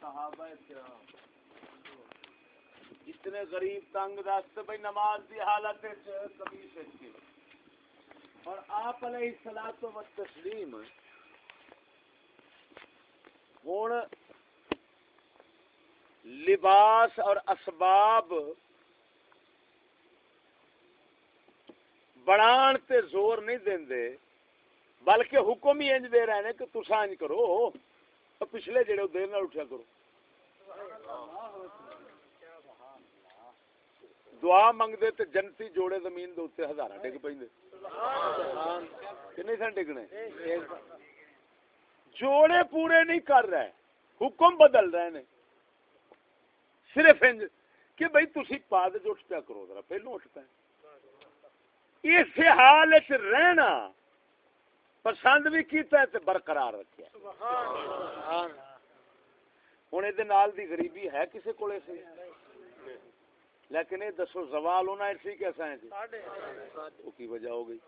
صحابہ کرام جتنے غریب تنگ دست بھائی نماز دی حالت اور آپ علیہ الصلوۃ و تسلیم ہن لباس اور اسباب بڑھان تے زور نہیں دیندے، بلکہ حکم ہی انج دے رہے ہیں کہ تساں انج کرو پچھلے جڑے دیر نال اٹھیا کرو۔ دعا منگتے تے جنتی جوڑے زمین دے اوتے ہزاراں ڈگ پیندے کہ نہیں سن ڈگنے؟ جوڑے پورے نہیں کر رہے حکم بدل رہے نے۔ صرف انج کہ بھئی تسی پاد اٹھ پیا کرو ذرا پہلو اٹھ پیا۔ اس حال وچ رہنا پسند بھی کیتا ہے تے برقرار رکھیا ہن اے نال دی غریبی ہے کسے کولے سی لیکن یہ دسو زوال ہونا ایسی کیسا ہے جی کی وجہ ہو گئی؟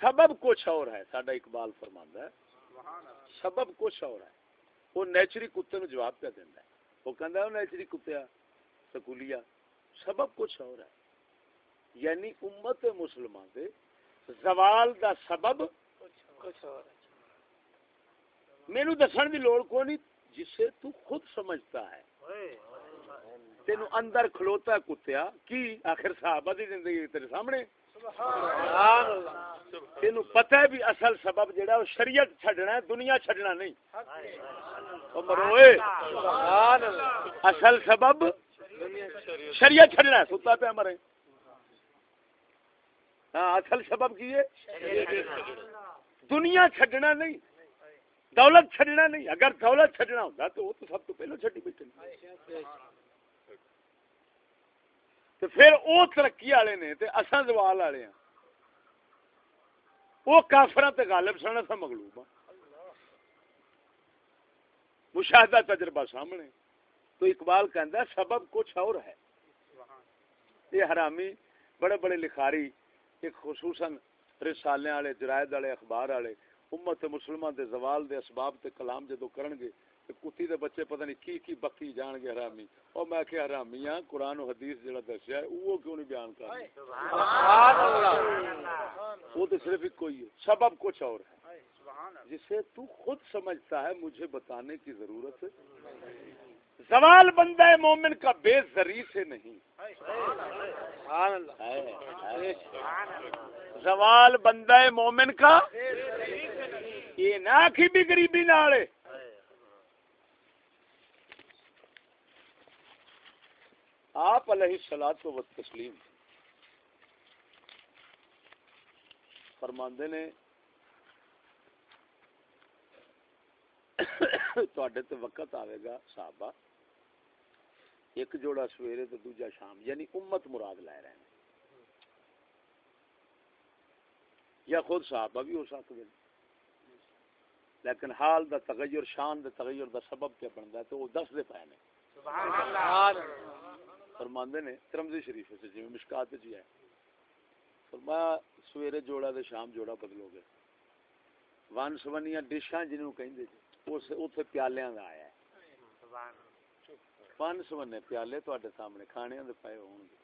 سبب کچھ اور ہے ساڈا اقبال فرماندا ہے۔ سبب کچھ اور ہے۔ وہ نیچری کتے نو جواب پہ دیندا ہے؟ وہ کہندا ہے وہ نیچری کتیا سکولیا سبب کچھ اور ہے۔ یعنی امت مسلمان دے زوال دا سبب کچھ اور مینوں دسن دی لوڑ کو نہیں جسے تو خود سمجھتا ہے۔ تینو اندر کھلوتا ہے کتیا کی؟ آخر صحابہ دی زندگی تیرے سامنے۔ تینو پتہ ہے بھی اصل سبب جڑا وہ شریعت چھڈنا ہے دنیا چھڈنا نہیں۔ مروئے اصل سبب شریعت۔ چھڈنا ہے ستا پہ مرے۔ ہاں اصل سبب کی ہے؟ دنیا چھڈنا نہیں۔ دولت چھڈنا نہیں۔ اگر دولت چھڈنا ہوتا تو وہ تو سب تو پہلو چھڈی بیٹھے تو پھر وہ ترقی والے نے تے اساں زوال والے ہیں وہ کافراں تے غالب سن، اساں مغلوب ہاں۔ مشاہدہ تجربہ سامنے۔ تو اقبال کہندا ہے، سبب کچھ اور ہے۔ یہ حرامی بڑے بڑے لکھاری، ایک خصوصاً رسالے والے، جرائد والے، اخبار والے امت مسلمان دے زوال دے اسباب تے کلام جدو کرن گے تے کتی دے بچے پتہ نہیں کی کی بکی جان گے حرامی۔ او میں کہ حرامی ہاں قرآن و حدیث جڑا دسیا ہے وہ کیوں نہیں بیان کر وہ تو صرف ایک کوئی ہے سبب کچھ اور ہے۔ جسے تو خود سمجھتا ہے مجھے بتانے کی ضرورت ہے۔ زوال بندہ مومن کا بے ذری سے نہیں ہے۔ زوال بندہ مومن کا یہ نہ آخی بھی غریبی نال ہے۔ آپ علیہ الصلوۃ و تسلیم فرماندے نے تے وقت آئے گا صحابہ ایک جوڑا سویرے تو دوجا شام یعنی امت مراد لے رہے ہیں یا خود صحابہ بھی ہو سکتے ہیں۔ لیکن حال دا تغیر شان دا تغیر دا سبب کیا بنتا ہے تو وہ دس دے پائے نے فرماندے نے ترمزی شریف سے جی مشکات جی ہے فرمایا سویرے جوڑا دے شام جوڑا بدلو گے۔ ون سونیاں ڈشاں جنہوں کہیں دے جی اس اتنے پیالیاں دا آیا ہے۔ سونے پیالے سامنے کھانے دے پائے ہون گے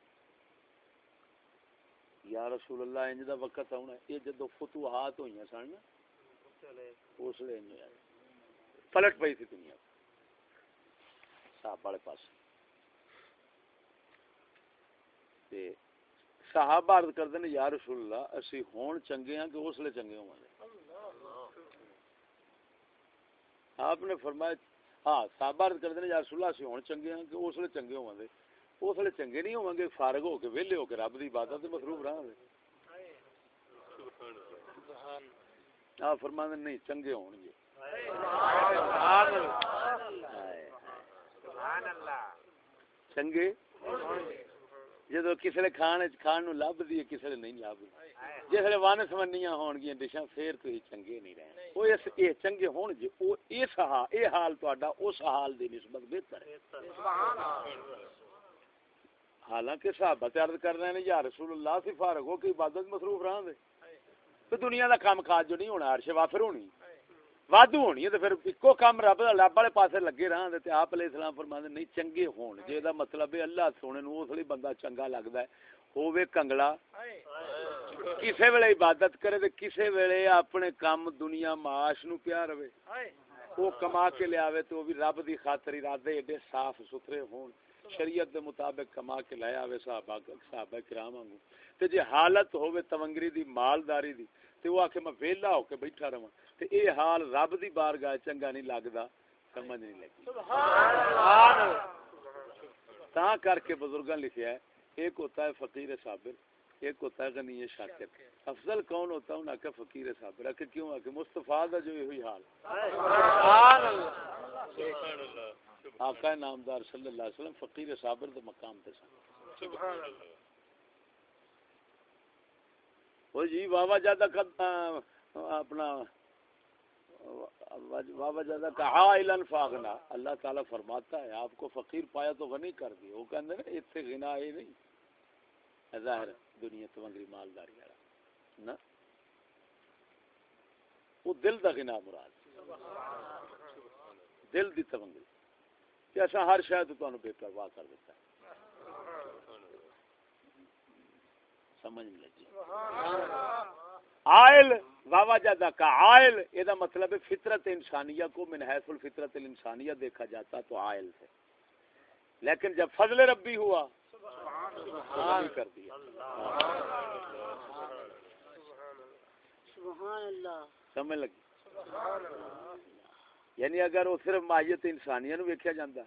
یا رسول اللہ انج دا وقت یہ جدو فتوحات ہوئی سن اس انج پلٹ پئی تھی دنیا صاحب والے پاس تے صحابہ عرض کردے نے یا رسول اللہ اسی ہون چنگے ہیں کہ اس چنگے ہوں گے آپ نے فرمایا ہاں صحابہ عرض کردے نے یا رسول اللہ اسی ہون چنگے ہیں کہ اس لیے چنگے ہوں گے اس لیے چنگے نہیں ہوں گے فارغ ہو کے ویلے ہو کے رب دی عبادت تے مصروف رہاں گے آپ فرماندے نہیں چنگے ہون گے چنگے جدو کسی نے کھان کھان نو لب دی کسی نے نہیں لب جس نے ون سمنیاں ہون گیاں ڈشاں پھر تو ہی چنگے نہیں رہے او اس اے چنگے ہون جے او اس اے حال تہاڈا اس حال دی نسبت بہتر ہے حالانکہ صحابہ عرض کر رہے ہیں یا رسول اللہ سی فارغ ہو کے عبادت مصروف رہاں دے تو دنیا دا کام کاج جو نہیں ہونا عرش وافر ہونی وادو ہونی ہے تے پھر اکو کام رب رب والے پاسے لگے رہاں دے تے آپ علیہ السلام فرماندے نہیں چنگے ہون جے دا مطلب ہے اللہ سونے نو اس لیے بندہ چنگا لگدا ہے ہووے کنگلا کسے ویلے عبادت کرے تے کسے ویلے اپنے کام دنیا معاش نو پیا رہے وہ کما کے لے آوے تو وہ بھی رب دی خاطر ارادے ایڈے صاف ستھرے ہون۔ شریعت دے مطابق کما کے لے آوے صحابہ صحابہ کرام وانگو تے جے حالت ہوے تونگری دی مالداری دی تے وہ آکھے میں ویلا ہو کے بیٹھا رہواں۔ تے اے حال رب دی بارگاہ چنگا نہیں لگدا سمجھ نہیں لگی۔ سبحان تا کر کے بزرگاں لکھیا ہے ایک ہوتا ہے فقیر صابر۔ ایک ہوتا ہے غنی شاکر۔ افضل کون ہوتا ہے؟ انہاں کا فقیر صابر کہ کیوں؟ ہے کہ مصطفیٰ دا جو ہوئی حال۔ سبحان اللہ۔ آقا نامدار صلی اللہ علیہ وسلم فقیر صابر دے مقام تے سن۔ سبحان اللہ۔ وہ جی بابا جادہ قد اپنا بابا جادہ کا عائلن فاغنا۔ اللہ تعالیٰ فرماتا ہے آپ کو فقیر پایا تو غنی کر دی۔ وہ کہندے نا اتنے غنا ہے نہیں۔ ظاہر دنیا تو انگری مالداری والا۔ نا وہ دل دا غنا مراد۔ دل دی تونگری کہ ایسا ہر شاید تو بے پرواہ کر دیتا ہے۔ سمجھ نہیں لگی۔ آئل واوا جادا کا آئل یہ دا مطلب ہے فطرت انسانیہ کو من حیث الفطرت الانسانیہ دیکھا جاتا تو آئل سے لیکن جب فضل ربی ہوا سبحان کر دیا سمجھ لگی۔ یعنی اگر وہ صرف ماہیت انسانیہ نو ویکھیا جاندہ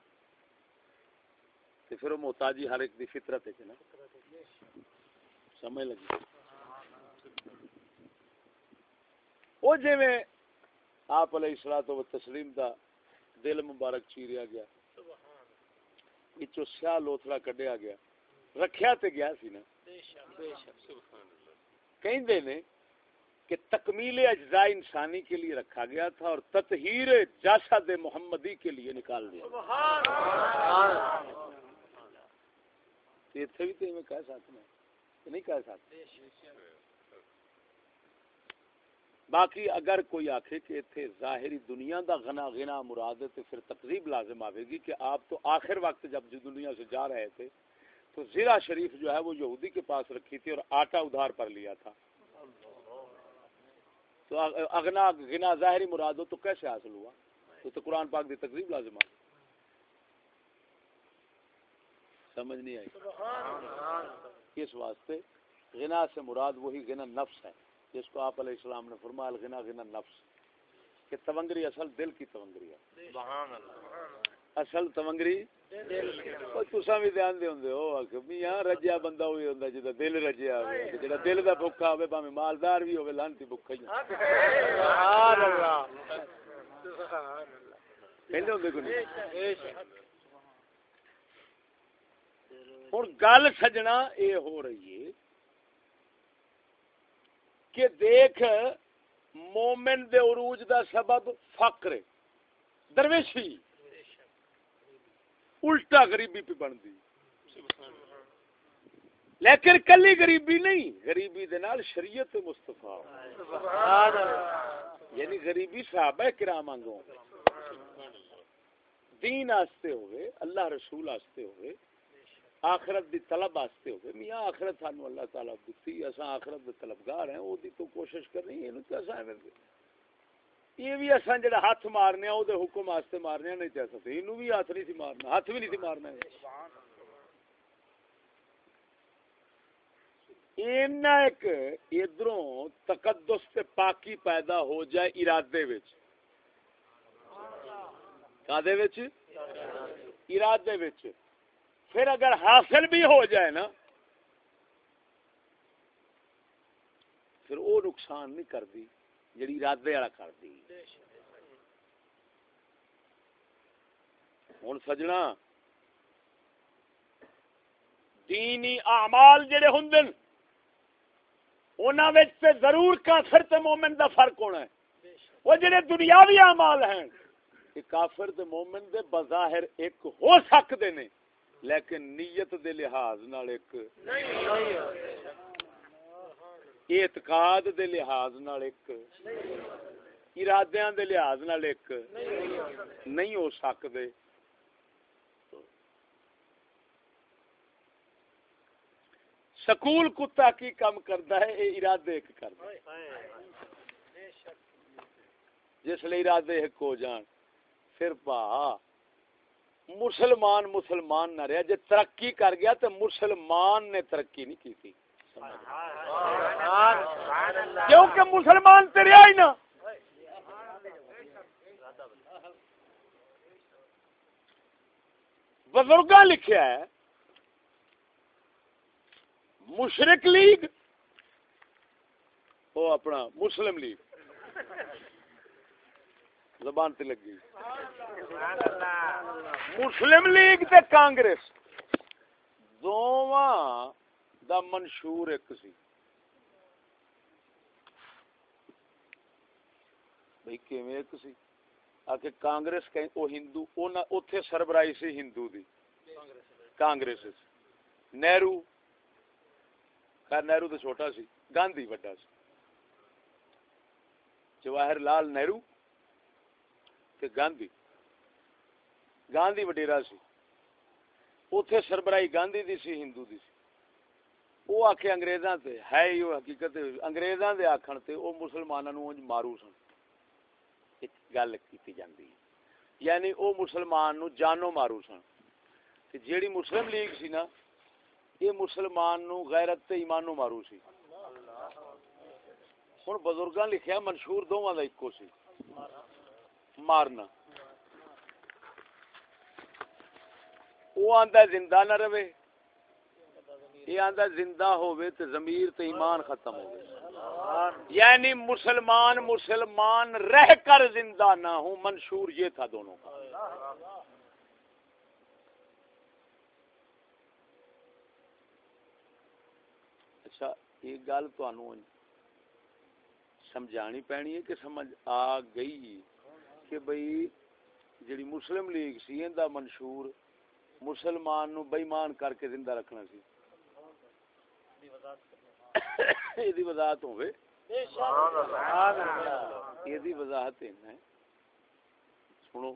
تو پھر وہ محتاجی ہر ایک دی فطرت ہے نا؟ سمجھ لگی۔ وہ جی میں آپ علیہ السلام و تسلیم دا دل مبارک چیریا گیا بچوں سیاہ لوتھڑا کڈیا گیا۔ رکھیا تے گیا سی نا۔ کہیں دے نے کہ تکمیل اجزاء انسانی کے لیے رکھا گیا تھا اور تطہیر جاسد محمدی کے لیے نکال دیا۔ تے بھی تے میں کہہ سکتے ہیں نہیں کہہ سکتے باقی اگر کوئی آکھے کہ اتھے ظاہری دنیا دا غنا غنا مراد ہے تو پھر تقریب لازم آئے گی کہ آپ تو آخر وقت جب جو دنیا سے جا رہے تھے تو زیرہ شریف جو ہے وہ یہودی کے پاس رکھی تھی اور آٹا ادھار پر لیا تھا۔ تو اغنا غنا ظاہری مراد ہو تو کیسے حاصل ہوا؟ تو, تو قرآن پاک دی تقریب لازم آ سمجھ نہیں آئی؟ اس واسطے غنا سے مراد وہی غنا نفس ہے جس کو آپ علیہ السلام نے فرمایا غنا غنا نفس کہ تونگری اصل دل کی تونگری ہے۔ اصل تونگری تسا بھی دھیان دے ہوندے ہو کہ میاں رجیا بندہ ہوئی ہوندا جدا دل رجیا ہوئے تے جڑا دل دا بھوکا ہوے بھاویں مالدار بھی ہوے لانتی بھوکا ہی سبحان اللہ۔ سبحان اللہ کہندے ہوندے کوئی ہن گل سجنا اے ہو رہی ہے کہ دیکھ مومن دے عروج دا سبب فقر درویشی۔ الٹا غریبی پہ بنتی لیکن کلی غریبی نہیں، غریبی دے نال شریعت مصطفیٰ۔ یعنی غریبی صحابہ کرام آنگوں۔ دین آستے ہوئے، اللہ رسول آستے ہوئے، آخرت دی طلب آستے ہوئے۔ میاں، آخرت سانو اللہ تعالیٰ دیتی اساں آخرت دے طلبگار ہیں وہ دی تو کوشش کرنی ہے تو اساں ایویں یہ بھی اساں جڑا ہاتھ مارنے او دے حکم واسطے مارنے نہیں چاہ سکتے اینو بھی ہاتھ نہیں سی مارنا، ہاتھ بھی نہیں سی مارنا۔ اینا ایک ادھروں تقدس تے پاکی پیدا ہو جائے ارادے وچ۔ کادے وچ؟ ارادے وچ۔ پھر اگر حاصل بھی ہو جائے نا، پھر وہ نقصان نہیں کرتی جڑی ارادے والا کرتی۔ ہوں سجنا۔ دینی اعمال جڑے ہوں انہاں وچ تے ضرور کافر تے مومن دا فرق ہونا ہے۔ وہ جڑے دنیاوی اعمال ہیں کہ کافر تے مومن دے بظاہر ایک ہو سکتے نے، لیکن نیت دے لحاظ نال ایک۔ نہیں اعتقاد دے لحاظ نال ایک، ارادیاں دے لحاظ نال ایک، نہیں ہو سکتے سکول کتا کی کام کرتا ہے یہ ارادے ایک کرتا ہے۔ جس لیے ارادے ایک ہو جان، پھر پا مسلمان مسلمان نہ رہا جے ترقی کر گیا تو مسلمان نے ترقی نہیں کی تھی کیونکہ مسلمان تے رہا ہی نا۔ بزرگاں لکھیا ہے، مشرق لیگ وہ اپنا مسلم لیگ۔ زبان تے لگی۔ مسلم لیگ تے کانگریس۔ دونوں دا منشور ایک سی۔ بھئی کیویں ایک سی؟ آکے کانگریس کہیں او ہندو اونا اوتھے سربراہی سی ہندو دی۔ کانگریس نہرو، خیر نہرو تو چھوٹا سی، گاندھی بڑا سی۔ جواہر لال نہرو تے گاندھی۔ گاندھی وڈیرا سی۔ اوتھے سربراہی گاندھی دی سی، ہندو دی سی۔ وہ آخ انگریزاں تے، ہے ہی وہ حقیقت انگریزاں دے آکھن تے او مسلماناں نو مارو سن۔ ایک گل کیتی جاندی یعنی او مسلمان نو جانو مارو سن۔ تے جیڑی مسلم لیگ سی نا، یہ مسلمان نو غیرت تے ایمان نو مارو سی۔ ہن بزرگاں لکھیا منشور دوواں دا اکو سی۔ مارنا۔ وہ آندا زندہ نہ رہے۔ یہ آندا زندہ ہوئے تے ضمیر تے ایمان ختم ہوئے یعنی مسلمان مسلمان رہ کر زندہ نہ ہوں منشور یہ تھا دونوں کا۔ اچھا یہ گل تو سمجھانی پینی ہے کہ سمجھ آ گئی کہ بھئی جڑی مسلم لیگ سی ایندا منشور مسلمان نو بےمان کر کے زندہ رکھنا سی۔ یہ وضاحت ہوئے یہ وضاحت ہے سنو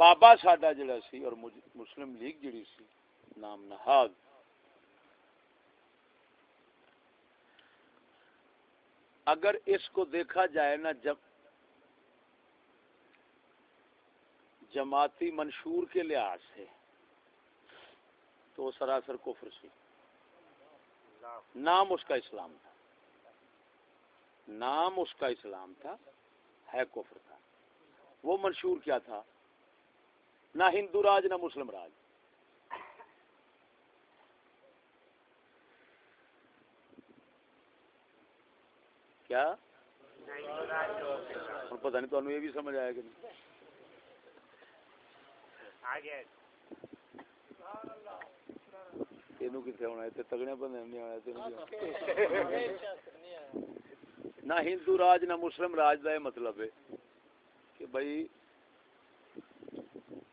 بابا ساڈا جڑا سی اور مسلم لیگ جڑی سی نام نہاد اگر اس کو دیکھا جائے نا جب جماعتی منشور کے لحاظ سے تو وہ سراسر کفر سی۔ نام اس کا اسلام تھا۔ نام اس کا اسلام تھا۔ ہے کفر تھا۔ وہ منشور کیا تھا؟ نہ ہندو راج، نہ مسلم راج۔ کیا؟ پتہ نہیں تمہیں یہ بھی سمجھ آیا کہ نہیں۔ اینو کتے نہ ہندو راج نہ مسلم راج دا یہ مطلب ہے کہ بھائی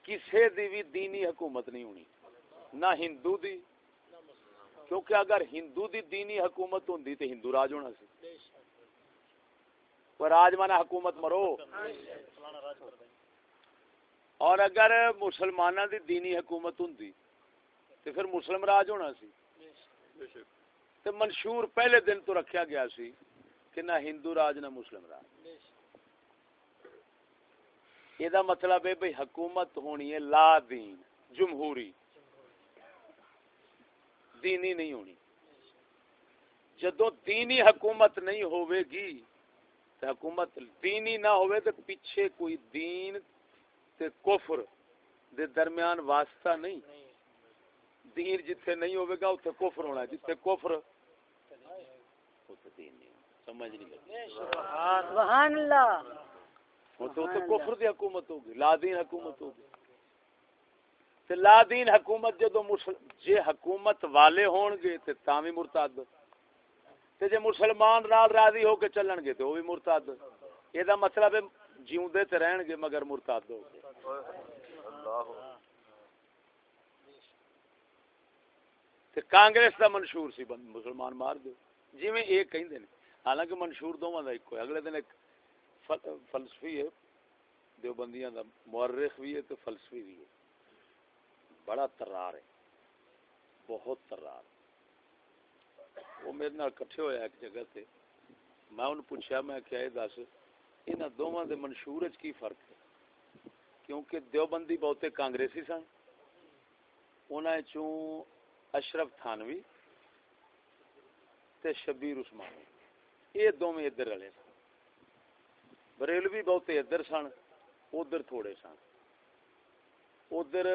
کسے بھی دینی حکومت نہیں ہونی نہ ہندو دی کیونکہ اگر ہندو دی دینی حکومت ہوں تے ہندو راج ہونا سی پر راج مانا حکومت مرو اور اگر مسلمانہ دی دینی حکومت ہوں تے پھر مسلم راج ہونا سی۔ تے منشور پہلے دن تو رکھیا گیا سی کہ نہ ہندو راج نہ مسلم راج۔ یہ مطلب ہے بھئی حکومت ہونی ہے لا دین جمہوری۔ دینی نہیں ہونی۔ جدو دینی حکومت نہیں ہوئے گی تو حکومت دینی نہ ہوئے تو پیچھے کوئی دین تے کفر دے درمیان واسطہ نہیں۔ دین جتھے نہیں ہوئے گا اتنے کفر ہونا ہے۔ جتھے کفر دین نہیں سمجھ نہیں لگی۔ سبحان اللہ۔ وہ تو تو کفر دی حکومت ہوگی لا دین حکومت ہوگی۔ تے لا دین حکومت مسل- جے حکومت والے ہون گے تے تاں وی مرتد۔ تے جے مسلمان نال راضی ہو کے چلن گے تے وہ بھی مرتد۔ اے دا مطلب ہے جیوندے تے رہن گے مگر مرتد ہو گے۔ تے کانگریس دا منشور سی مسلمان مار دو جویں اے کہندے نے، حالانکہ منشور دوواں دا اکو ہے۔ اگلے دن ایک فل- فلسفی ہے، دیوبندیاں دا مورخ بھی ہے تو فلسفی بھی ہے۔ بڑا ترار ہے۔ بہت ترار۔ وہ میرے نال کٹھے ہویا ایک جگہ تے میں انہوں پوچھا، میں کیا یہ دس، انہاں دوواں دے منشور وچ کی فرق ہے؟ کیونکہ دیوبندی بہتے کانگریسی سن۔ انہاں چوں اشرف تھانوی تے شبیر عثمانی۔ یہ دوویں ادھر رلے سن۔ بریلوی بہتے ادھر سن، ادھر تھوڑے سن۔ ادھر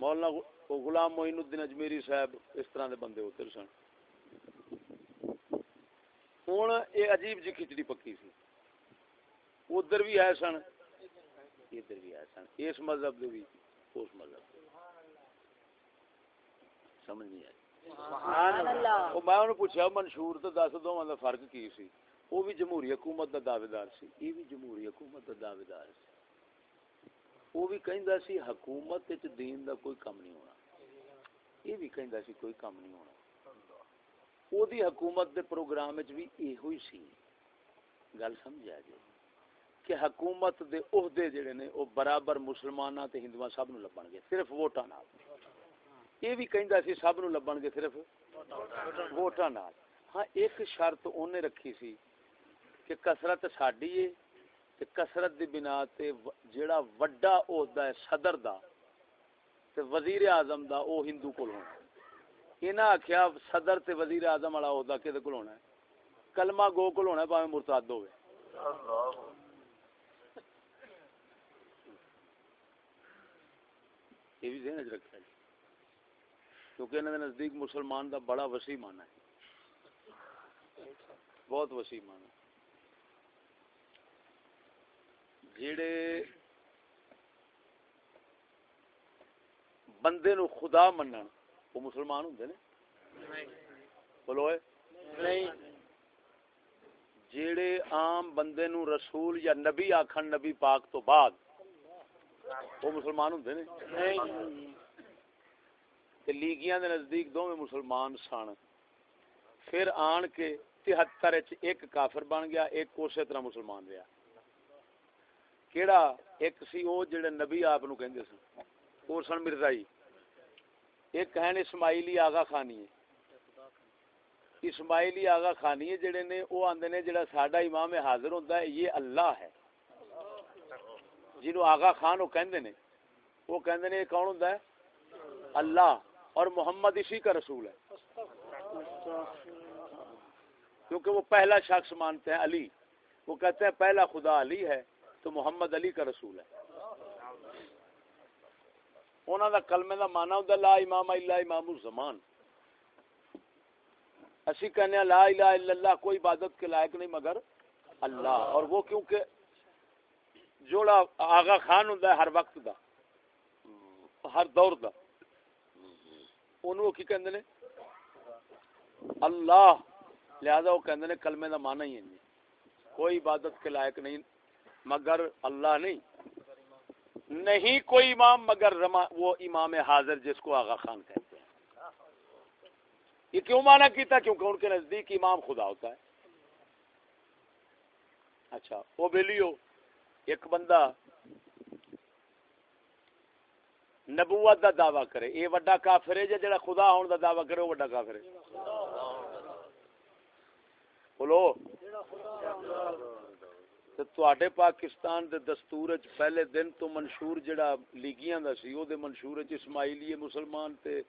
مولانا غلام معین الدین اجمیری صاحب اس طرح دے بندے ادھر سن۔ ہوں یہ عجیب جی کھچڑی پکی سی۔ ادھر بھی آئے سن، ادھر بھی آئے سن۔ اس مذہب دے بھی، اس مذہب سمجھ نہیں آئی۔ سبحان اللہ۔ وہ میں انہوں پوچھا منشور تو دس دو دا فرق کی سی؟ وہ بھی جمہوری حکومت دا دعوے دار سی یہ بھی جمہوری حکومت دا دعوے دار سی۔ وہ بھی کہندا سی حکومت وچ دین دا کوئی کم نہیں ہونا۔ یہ بھی کہندا سی کوئی کم نہیں ہونا۔ وہ دی حکومت دے پروگرام وچ بھی ایہو ہی سی۔ گل سمجھا جی؟ کہ حکومت دے عہدے جڑے نے وہ برابر مسلماناں تے ہندوؤں سب نو لبن گے صرف ووٹاں نال۔ یہ بھی کہندا سی سب نو لبن گے صرف ووٹاں نال ہاں ایک شرط اونے رکھی سی کہ کثرت ساڈی ہے تے کثرت دی بنا تے جیڑا وڈا عہدہ ہے صدر دا تے وزیر اعظم دا او ہندو کول ہونا انہاں آکھیا صدر تے وزیر اعظم والا عہدہ کدے کول ہونا ہے کلمہ گو کول ہونا ہے باویں مرتد ہوے یہ بھی ذہن وچ رکھیا کیونکہ انہاں دے نزدیک مسلمان دا بڑا وسیع معنی ہے۔ بہت وسیع ہے۔ جڑے بندے نو خدا منن وہ مسلمان ہوں نے؟ بولو نہیں۔ جیڑے عام بندے نو رسول یا نبی آکھن نبی پاک تو بعد وہ مسلمان ہوں نے؟ نہیں۔ تے لیگیاں دے نزدیک دوویں مسلمان سن۔ پھر آن کے تہتر وچ ایک کافر بن گیا، ایک اسی طرح مسلمان رہا کیڑا ایک سی او جڑے نبی آپ نو کہندے سن؟ او سن مرزائی۔ ایک ہیں اسماعیلی آغا خانی۔ ہے اسماعیلی آغا خانی ہے جڑے نے، او آندے نے جڑا ساڈا امام حاضر ہوندا ہے، یہ اللہ ہے۔ جنوں آغا خان او کہندے نے وہ کہندے نے یہ کون ہوندا ہے؟ اللہ۔ اور محمد اسی کا رسول ہے۔ کیونکہ وہ پہلا شخص مانتے ہیں علی۔ وہ کہتے ہیں پہلا خدا علی ہے تو محمد علی کا رسول ہے۔ انہوں دا کلمے دا مانا ہوتا لا امام الا امام الزمان۔ اسی کہنے ہیں لا الہ الا اللہ، کوئی عبادت کے لائق نہیں مگر اللہ۔ اور وہ کیونکہ جوڑا آغا خان ہوتا ہے ہر وقت دا، ہر دور دا۔ انہوں کی کہندے نے؟ اللہ۔ لہذا وہ کہندے نے کلمے دا معنی ہی ہے نہیں۔ کوئی عبادت کے لائق نہیں، مگر اللہ نہیں۔ نہیں کوئی امام، مگر رما، وہ امام حاضر جس کو آغا خان کہتے ہیں۔ یہ کیوں مانا کیتا؟ کیونکہ ان کے نزدیک امام خدا ہوتا ہے۔ اچھا وہ بیلیو ایک بندہ نبوت دا دعویٰ کرے۔ یہ وڈا کافر ہے جڑا خدا ہون دا دعویٰ کرے وہ وڈا کافر ہے۔ بولو۔ تے تواڈے پاکستان دے دستور وچ پہلے دن تو منشور جڑا لیگیاں دا سی، او دے منشور وچ اسماعیلی مسلمان تے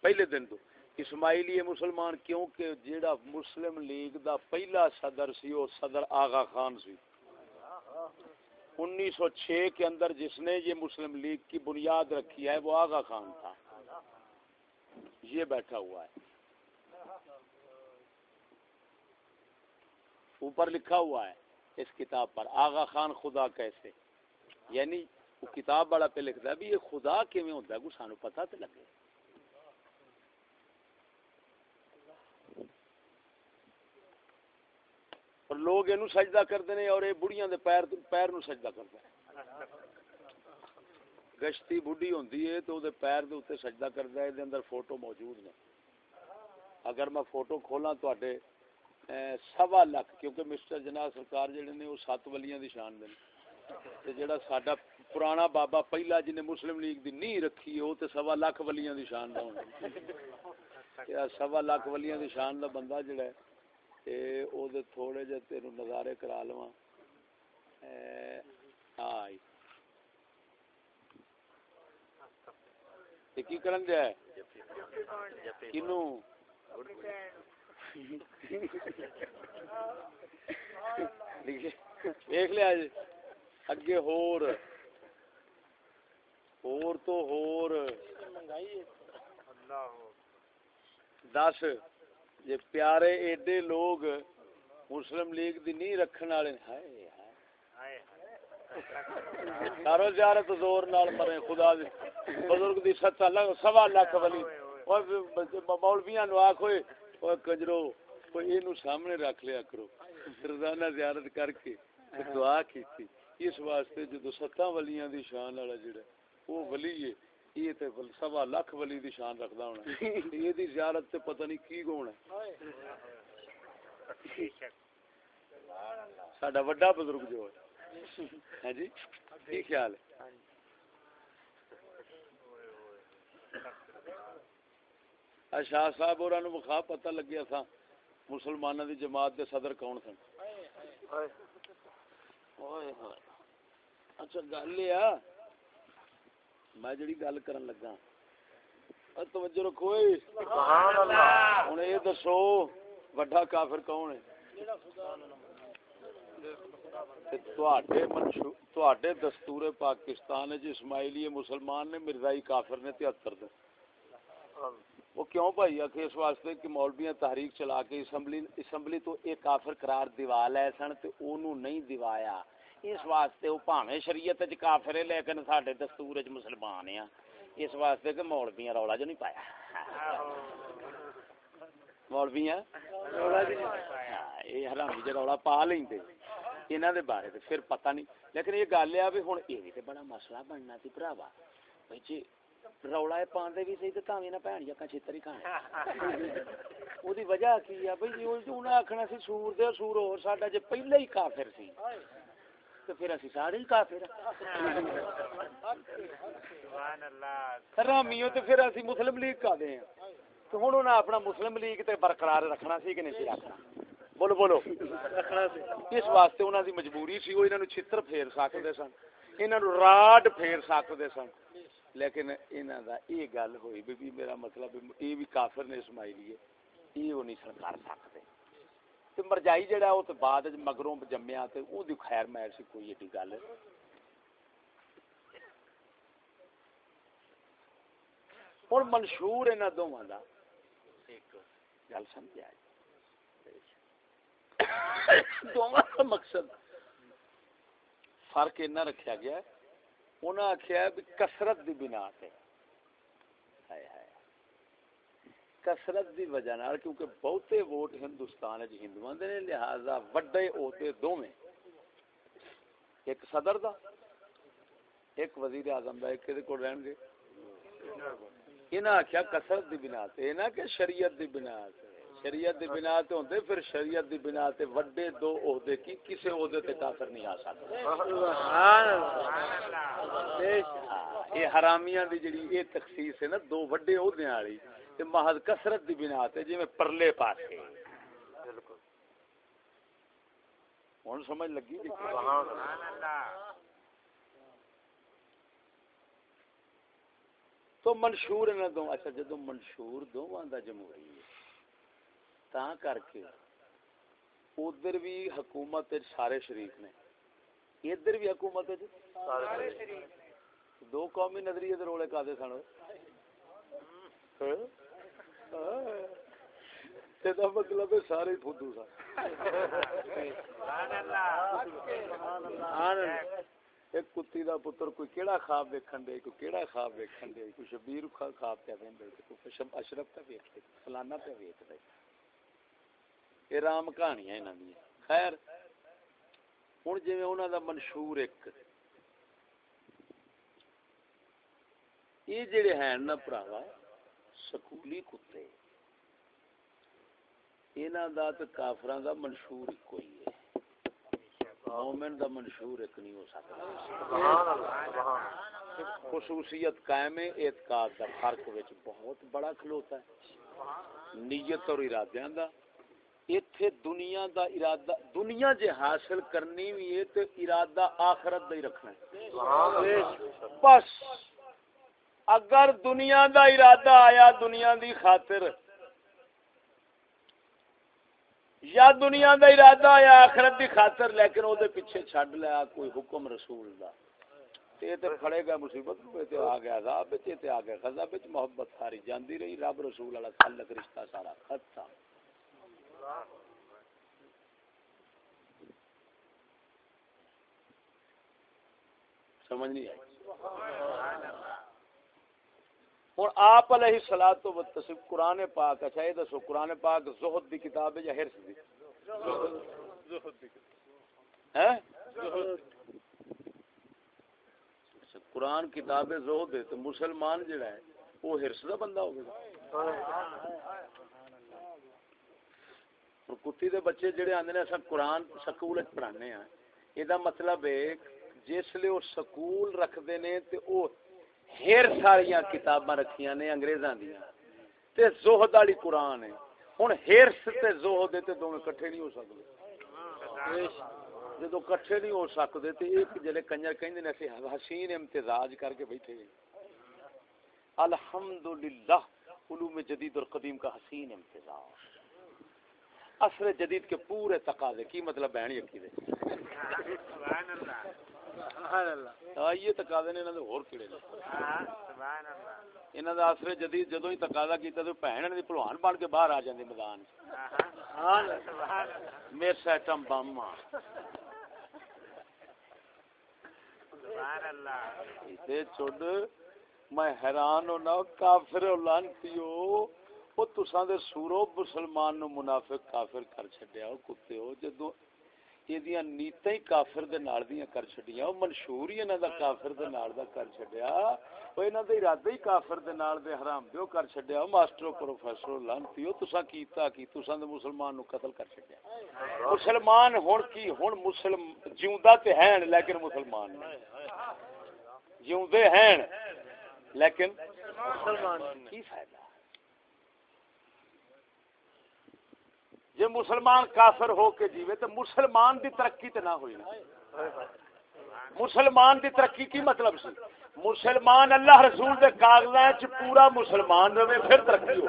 پہلے دن تو۔ اسماعیلی مسلمان کیونکہ جڑا مسلم لیگ دا پہلا صدر سی، او صدر آغا خان سی۔ انیس سو چھ کے اندر جس نے یہ مسلم لیگ کی بنیاد رکھی ہے، وہ آغا خان تھا۔ یہ بیٹھا ہوا ہے۔ اوپر لکھا ہوا ہے اس کتاب پر، آغا خان خدا کیسے؟ یعنی وہ کتاب بڑا پہ لکھتا ہے بھی یہ خدا کیویں ہوتا ہے؟ سانو پتہ تے لگے۔ اور لوگ اینو سجدہ کرتے ہیں اور یہ بڑھیاں دے پیر پیر نو سجدہ کرتا ہے گشتی بڈھی ہوندی ہے تو دے پیر دے اوتے سجدہ کردا ہے، دے اندر فوٹو موجود نے۔ اگر میں فوٹو کھولاں تواڈے سوا لاکھ کیونکہ مسٹر جناب سرکار جڑے نے وہ سات ولیاں دی شان دے تے جڑا ساڈا پرانا بابا پہلا جن مسلم لیگ دی نہیں رکھی وہ تے سوا لاکھ ولیاں دی شان دا ہونا سوا لاکھ ولیاں دی شان دا بندہ جڑا ہے تے او دے تھوڑے جے تینوں نظارے کرا لواں۔ تے کی کرن دیکھ لیا جی۔ اگے ہور۔ ہور تو ہور۔ دس۔ جی پیارے ایڈے لوگ مسلم لیگ دی نہیں رکھن والے ہائے سارو زیارت زور نال مرے خدا دی بزرگ دی ستہ لاکھ سوا لاکھ ولی مولویاں نو آکھ ہوئے او کجرو کوئی اینو سامنے رکھ لیا کرو روزانہ زیارت کر کے دعا کیتی اس واسطے جدو ستاں ولیاں دی شان والا جڑا وہ ولی ہے یہ تے سوا لاکھ ولی دی شان رکھدا ہونا (laughs) یہ دی زیارت تے پتہ نہیں کی گون ہے۔ ساڈا بڑا بزرگ جو ہے۔ ہاں جی؟ کی خیال ہے؟ شاہ صاحب اور مخا پتہ لگیا تھا مسلمانوں دی جماعت دے صدر کون سن؟ اچھا گل یہ میں جڑی گل کرن لگا۔ توجہ رکھو ہوں یہ دسو وڈا کافر کون ہے دستور پاکستان اسماعیلی مسلمان نے مرزائی کافر نے تہتر دے۔ وہ کیوں بھائی؟ آخ اس واسطے کہ مولویاں تحریک چلا کے اسمبلی اسمبلی تو ایک کافر قرار دیوا لے سن تے اونوں نہیں دیوایا۔ اس واسطے وہ پاویں شریعت وچ کافر لیکن ساڈے دستور وچ مسلمان ہیں۔ اس واسطے کہ مولویاں رولا جو نہیں پایا۔ مولویاں؟ رولا جو نہیں پایا۔ ہاں، اے حرامی جے رولا پا لیندے۔ انہاں دے بارے تے پھر پتہ نہیں۔ لیکن یہ گل ہے بھی ہن اے تے بڑا مسئلہ بننا سی بھراوا بھئی جی رولا پاندے بھی صحیح تے تاویں نہ بھینیا کا چھتر ہی کھانے (laughs) او دی وجہ کی ہے بھئی جی، انہیں آکھنا سی سور دے سور اور ساڈا جے پہلا ہی کافر سی۔ تو پھر اسی سارے ہی کافر مسلم لیگ کا دے تو ہن انہاں اپنا مسلم لیگ تے برقرار رکھنا سی کہ نہیں رکھنا؟ بولو بولو۔ اس واسطے انہاں دی مجبوری سی او انہاں چھتر پھیر سکدے سن۔ انہاں راڈ پھیر سکدے سن۔ لیکن انہاں دا اے گل ہوئی بھی میرا مطلب یہ بھی کافر نے اسماعیلیے اے او نہیں سن کر سکتے تے مرجائی جڑا او تے بعد وچ مگروں جمیا تے او دی خیر میں سی کوئی ایڈی گل ہن منشور انہاں دوواں دا ایک گل سمجھا جی دوواں دا مقصد فرق اتنا رکھیا گیا انہاں آکھیا ہے کہ کثرت دی بنا تے کسرت دی وجہ نال کیونکہ بہتے ووٹ ہندوستان وچ ہندوؤں دے نے لہذا بڑے عہدے دوویں۔ ایک صدر دا ایک وزیر اعظم دا ایک کدے کول رہن گے؟ انہاں آکھیا کسرت دی بنا تے نہ کہ شریعت دی بنا تے۔ شریعت دی بنا تے ہوندے پھر شریعت دی بنا تے وڈے دو عہدے کی کسے عہدے تے کافر نہیں آ سکتا سبحان اللہ۔ ہاں، یہ حرامیاں دی جڑی یہ تخصیص ہے نا دو بڑے عہدیاں والی۔ تے محض کثرت دی بنا تے جی جویں پرلے پاسے۔ ہن سمجھ لگی جی؟ تو منشور نہ دو اچھا جدو منشور دوواں دا جمہوری تاں کر کے ادھر بھی حکومت سارے شریف نے۔ ادھر بھی حکومت سارے شریک دو قومی نظریے دے رولے کا دے سن ہاں۔ مطلب ہے سارے فدو سن ایک کتی دا پتر کوئی کیڑا خواب ویکھن دے کوئی کیڑا خواب ویکھن دے کوئی شبیر خواب پہ ویندا تے کوئی اشرف پہ ویکھ دے فلانا پہ ویکھ دے یہ رام کہانیاں انہاں دی خیر ہن جویں انہاں دا منشور ایک یہ جڑے ہیں نا بھراوا سکولی کتے انہاں دا تے کافراں دا منشور کوئی ہے۔ مومن دا منشور ایک نہیں ہو سکتا۔ خصوصیت قائم اعتقاد دا فرق وچ بہت بڑا کھلوتا ہے۔ نیت اور ارادیاں دا۔ ایتھے دنیا دا ارادہ دنیا جے حاصل کرنی بھی ہے تے ارادہ آخرت دا ہی رکھنا ہے۔ بس۔ اگر دنیا دا ارادہ آیا دنیا دی خاطر، یا دنیا دا ارادہ آیا آخرت دی خاطر، لیکن او دے پیچھے چھڈ لیا کوئی حکم رسول دا۔ تے تے کھڑے گئے مصیبت میں، تے آ گیا عذاب تے تے آ گیا غضب وچ محبت ساری جاندی رہی۔ رب رسول والا تعلق رشتہ سارا ختم سمجھ نہیں آئی؟ ہوں آپ علیہ سلاد تو تصف قرآن پاک اچھا یہ دسو، قرآن پاک زہد دی کتاب ہے یا ہرس دی؟ اچھا، قرآن کتاب زہد ہے تو مسلمان جڑا ہے، وہ ہرس دا بندہ ہوگا۔ اور کتی دے بچے جڑے آندے نے، اساں قرآن سکول وچ پڑھانے ہیں یہ مطلب ہے، جس لیے وہ سکول رکھتے نے، تے او ہیر ساریاں کتاباں رکھیاں نے، انگریزاں دیاں۔ تے زہد والی قرآن ہے۔ ہن ہرس تے زہد تے دوویں اکٹھے نہیں ہو سکدے۔ جدو کٹھے نہیں ہو سکتے تے ایک جلے کنجر کہندے نے، اسی حسین امتزاج کر کے بیٹھے ہیں۔ الحمدللہ، علوم جدید اور قدیم کا حسین امتزاج۔ عصر جدید کے پورے تقاضے، کی مطلب بہن یقین دے سبحان اللہ. سبحان اللہ آئیے تقاضے نے انہاں دے ہور کیڑے نے سبحان اللہ. انہاں دا عصر جدید جدوں ہی تقاضا کیتا تے بہن دی پہلوان بن کے باہر آ جاندے میدان وچ. سبحان اللہ سبحان اللہ. میرے ایٹم بم سبحان اللہ. تے چڈ میں حیران ہونا کافر ہو لانتی ہو وہ تساں دے سورو مسلمان نو منافق کافر کر چھڈیا ہو کتے ہو جدوں یہ ہی کافر کر چھڈیاں منشور ہی انہاں دا کافر کر چھڈیا او انہاں دا ارادہ ہی کافر حرام دیو کر چھڈیا ماسٹر پروفیسر لانتی کیتا کی تساں دے مسلمان نو قتل کر چھڈیا مسلمان ہن کی ہن مسلم جیوندا تے ہیں لیکن مسلمان نہیں جیوندے ہیں لیکن مسلمان کی جی مسلمان کافر ہو کے جیوے تو مسلمان دی ترقی تو نہ ہوئی۔ نا مسلمان دی ترقی کی مطلب سی؟ مسلمان اللہ رسول دے کاغذات پورا مسلمان رہے پھر ترقی ہو۔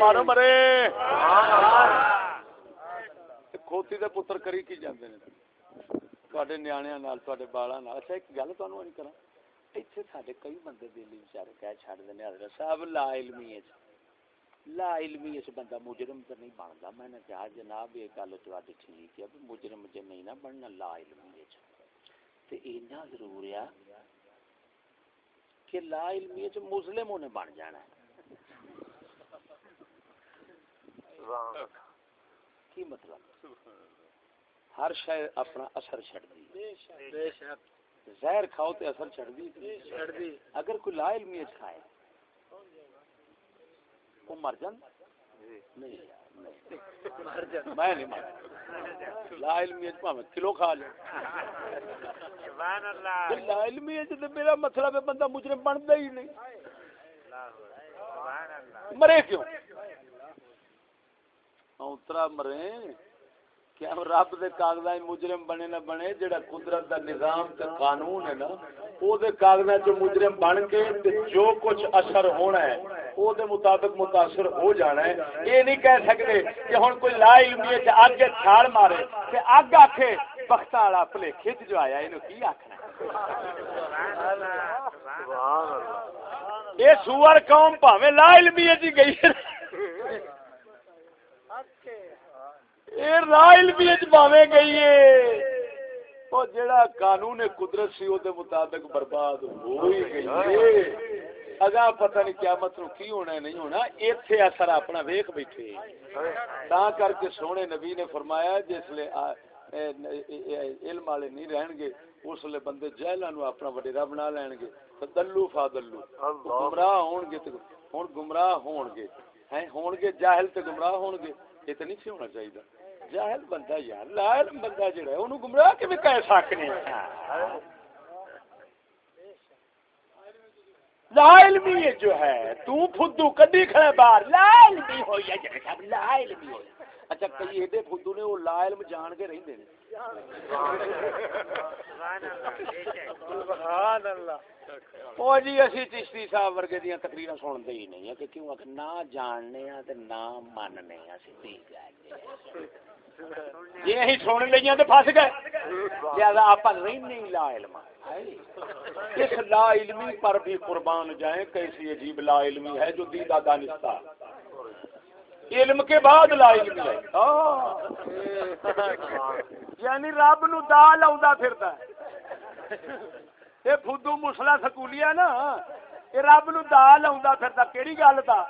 مارو مرے۔ کھوتی دے پتر کری کی جاندے نے؟ تواڈے نیانیاں نال، تواڈے بالاں نال۔ اچھا ایک گل تانوں نہیں کراں ایتھے ساڈے کئی بندے دلی بیچارے کہہ چھڈ دے حضرت صاحب، لا علمی ہے۔ لا علمی اس بندہ مجرم تو نہیں بنتا۔ میں نے کہا جناب یہ گل تھی ٹھیک ہے مجرم جی نہیں نہ بننا لا علمی تے اینا ضرور ہے کہ لا علمی مسلم نے بن جانا ہے۔ کی مطلب؟ ہر شے اپنا اثر چھڑ دی زہر کھاؤ تے اثر چھڑ دی اگر کوئی لا علمی کھائے وہ مر جان نہیں میں نہیں مر لا علمی کلو کھا لے۔ لا علمی میرا مطلب ہے بندہ مجرم بنتا ہی نہیں۔ مرے کیوں؟ اترا مرے۔ کیا رب دے کاغذات مجرم بنے نہ بنے جڑا قدرت دا نظام تے قانون ہے نا او دے مجرم بن کے تے جو کچھ اثر ہونا ہے او دے مطابق متاثر ہو جانا ہے یہ نہیں کہہ سکتے کہ ہن کوئی لا علمی تے اگ چھال مارے تے اگ آکھے بخت والا بھلیکھے جو آیا اینو کی آکھنا یہ سور قوم پاویں لا علمی جی گئی رائل بھی پاوے گئی ہے وہ جڑا قانون قدرت سی دے مطابق برباد ہو ہی گئی اگا پتہ نہیں کیا مطلب کی ہونا نہیں ہونا ایتھے اثر اپنا ویکھ بیٹھے۔ تا کر کے سونے نبی نے فرمایا جس لے علم والے نہیں رہن گے اس لے بندے جہلاں نو اپنا وڈیرا بنا لین گے۔ تدلو فادلو گمراہ ہون گے تے ہن گمراہ ہون گے۔ ہیں ہون گے جاہل تے گمراہ ہون گے یہ تو نہیں سی ہونا چاہیے جاہل بندہ یار لائل بندہ جڑا ہے انہوں گمراہ بھی کہہ سکنے لا علمی جو ہے تو فدو کدی کھڑے باہر لا علمی ہوئی ہے جڑے صاحب لا علمی ہوئی۔ اچھا کئی ایڈے فدو نے وہ لا علم جان کے رہندے نے۔ سبحان اللہ۔ او جی اسی چشتی صاحب ورگے دیاں تقریراں سنتے ہی نہیں ہیں کہ کیوں کہ نہ جاننے ہیں تے نہ ماننے ہیں سیدھی گل جی سن لئیاں تے پھس گئے لہذا آپ نہیں لا علم اس لا علمی پر بھی قربان جائیں کیسی عجیب لا علمی ہے جو دیدہ دانستہ علم کے بعد لا علمی ہے یعنی رب نو دا لاؤں پھرتا ہے یہ فدو مسلا سکولی ہے نا یہ رب نو دا لاؤں پھرتا کیڑی گل دا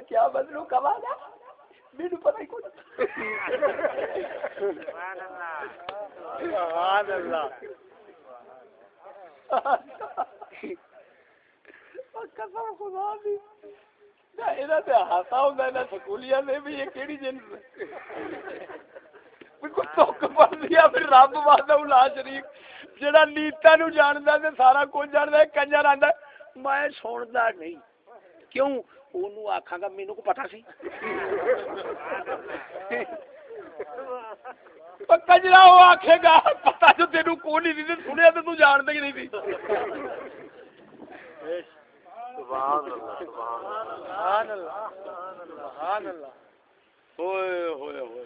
کیا بدلو گا میرے پتہ ہی کچھ سبحان اللہ۔ قسم خدا دی۔ انہاں تے ہاسا ہوندا ہے نا سکولیاں نے بھی یہ کیڑی جنس ہے کوئی توک پڑ دیا پھر رب وحدہ لا شریک جڑا نیتا نو جاندا تے سارا کچھ جاندا کنجر آندا میں سندا نہیں۔ کیوں؟ اونوں آکھاں گا مینوں کو پتہ سی کجرا وہ آکھے گا پتا جو تینوں کون نہیں سنیا تو جانتا ہی نہیں سی سبحان اللہ سبحان اللہ سبحان اللہ ہوئے ہوئے ہوئے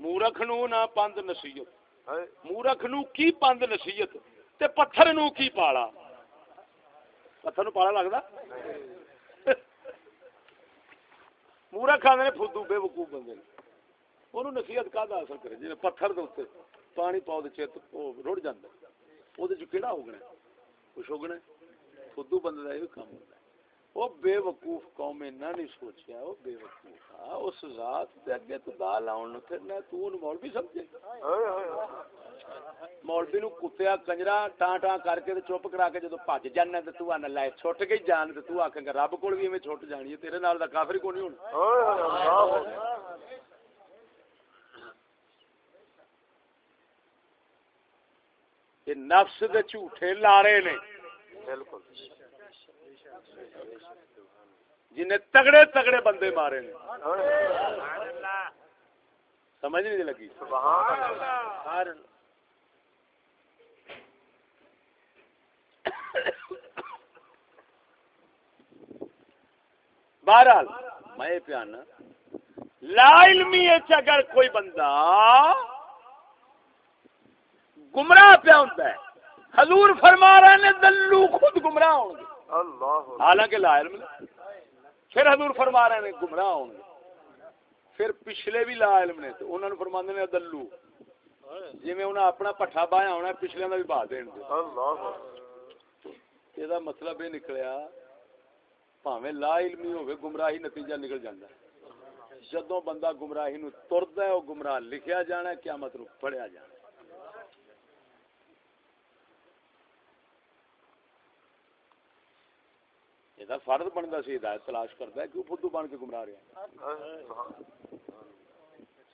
مورخ نو نہ پند نصیحت مورخ نو کی پند نصیحت تے پتھر نو کی پالا پتھر نو پالا لگدا مورا کھانے فدو بے وقوف بندے وہ نصیحت کا حاصل کرے جی پتھر دے اوپر پانی پاؤ دے چت او رڑ جاندا او دے اگنا کچھ اگنا فدو بندے کا یہ کام ہوندا وہ بے وقوف قوم اینا نہیں سوچیا، وہ بے وقوف ہاں اس ذات تے اگے تو دا لاون نو پھرنا تو ان مولوی سمجھے۔ مولوی نو کتیا کنجرا، ٹاں ٹاں کر کے چپ کرا کے جدوں بھج جانا تے تو ان لائے چھٹ گئی جان تے تو آکھے گا، رب کول بھی ایویں چھٹ جانی ہے، تیرے نال دا کافر کوئی نہیں ہونا؟ یہ نفس دے جھوٹے لارے نے۔ بالکل۔ جنہیں تگڑے تگڑے بندے مارے سمجھ نہیں لگی؟ بہرحال میں پیانا لا علمی اگر کوئی بندہ گمراہ پیا ہوں حضور فرما رہے ہیں دلو خود گمراہ ہوں گے حالانکہ لا علم پھر حضور فرما رہے ہیں گمراہ ہوں گے۔ پھر پچھلے بھی لا علم نے تو انہوں نے فرماندے نے دلو جی میں انہیں اپنا پٹھا بایا ہونا پچھلے کا بھی با دین دے۔ یہ مطلب یہ نکلیا ਭਾਵੇਂ ਲਾ ਇਲਮੀ ਹੋਵੇ ਗੁੰਮਰਾਹੀ ਨਤੀਜਾ ਨਿਕਲ ਜਾਂਦਾ ਜਦੋਂ ਬੰਦਾ ਗੁੰਮਰਾਹੀ ہے ਤੁਰਦਾ ਹੈ ਉਹ جانا ਲਿਖਿਆ ਜਾਣਾ ਕਿਆਮਤ ਨੂੰ ਪੜਿਆ ਜਾਣਾ فرد بنتا سی ہدایت تلاش کرتا ہے کیوں فدو بن کے گمراہ رہا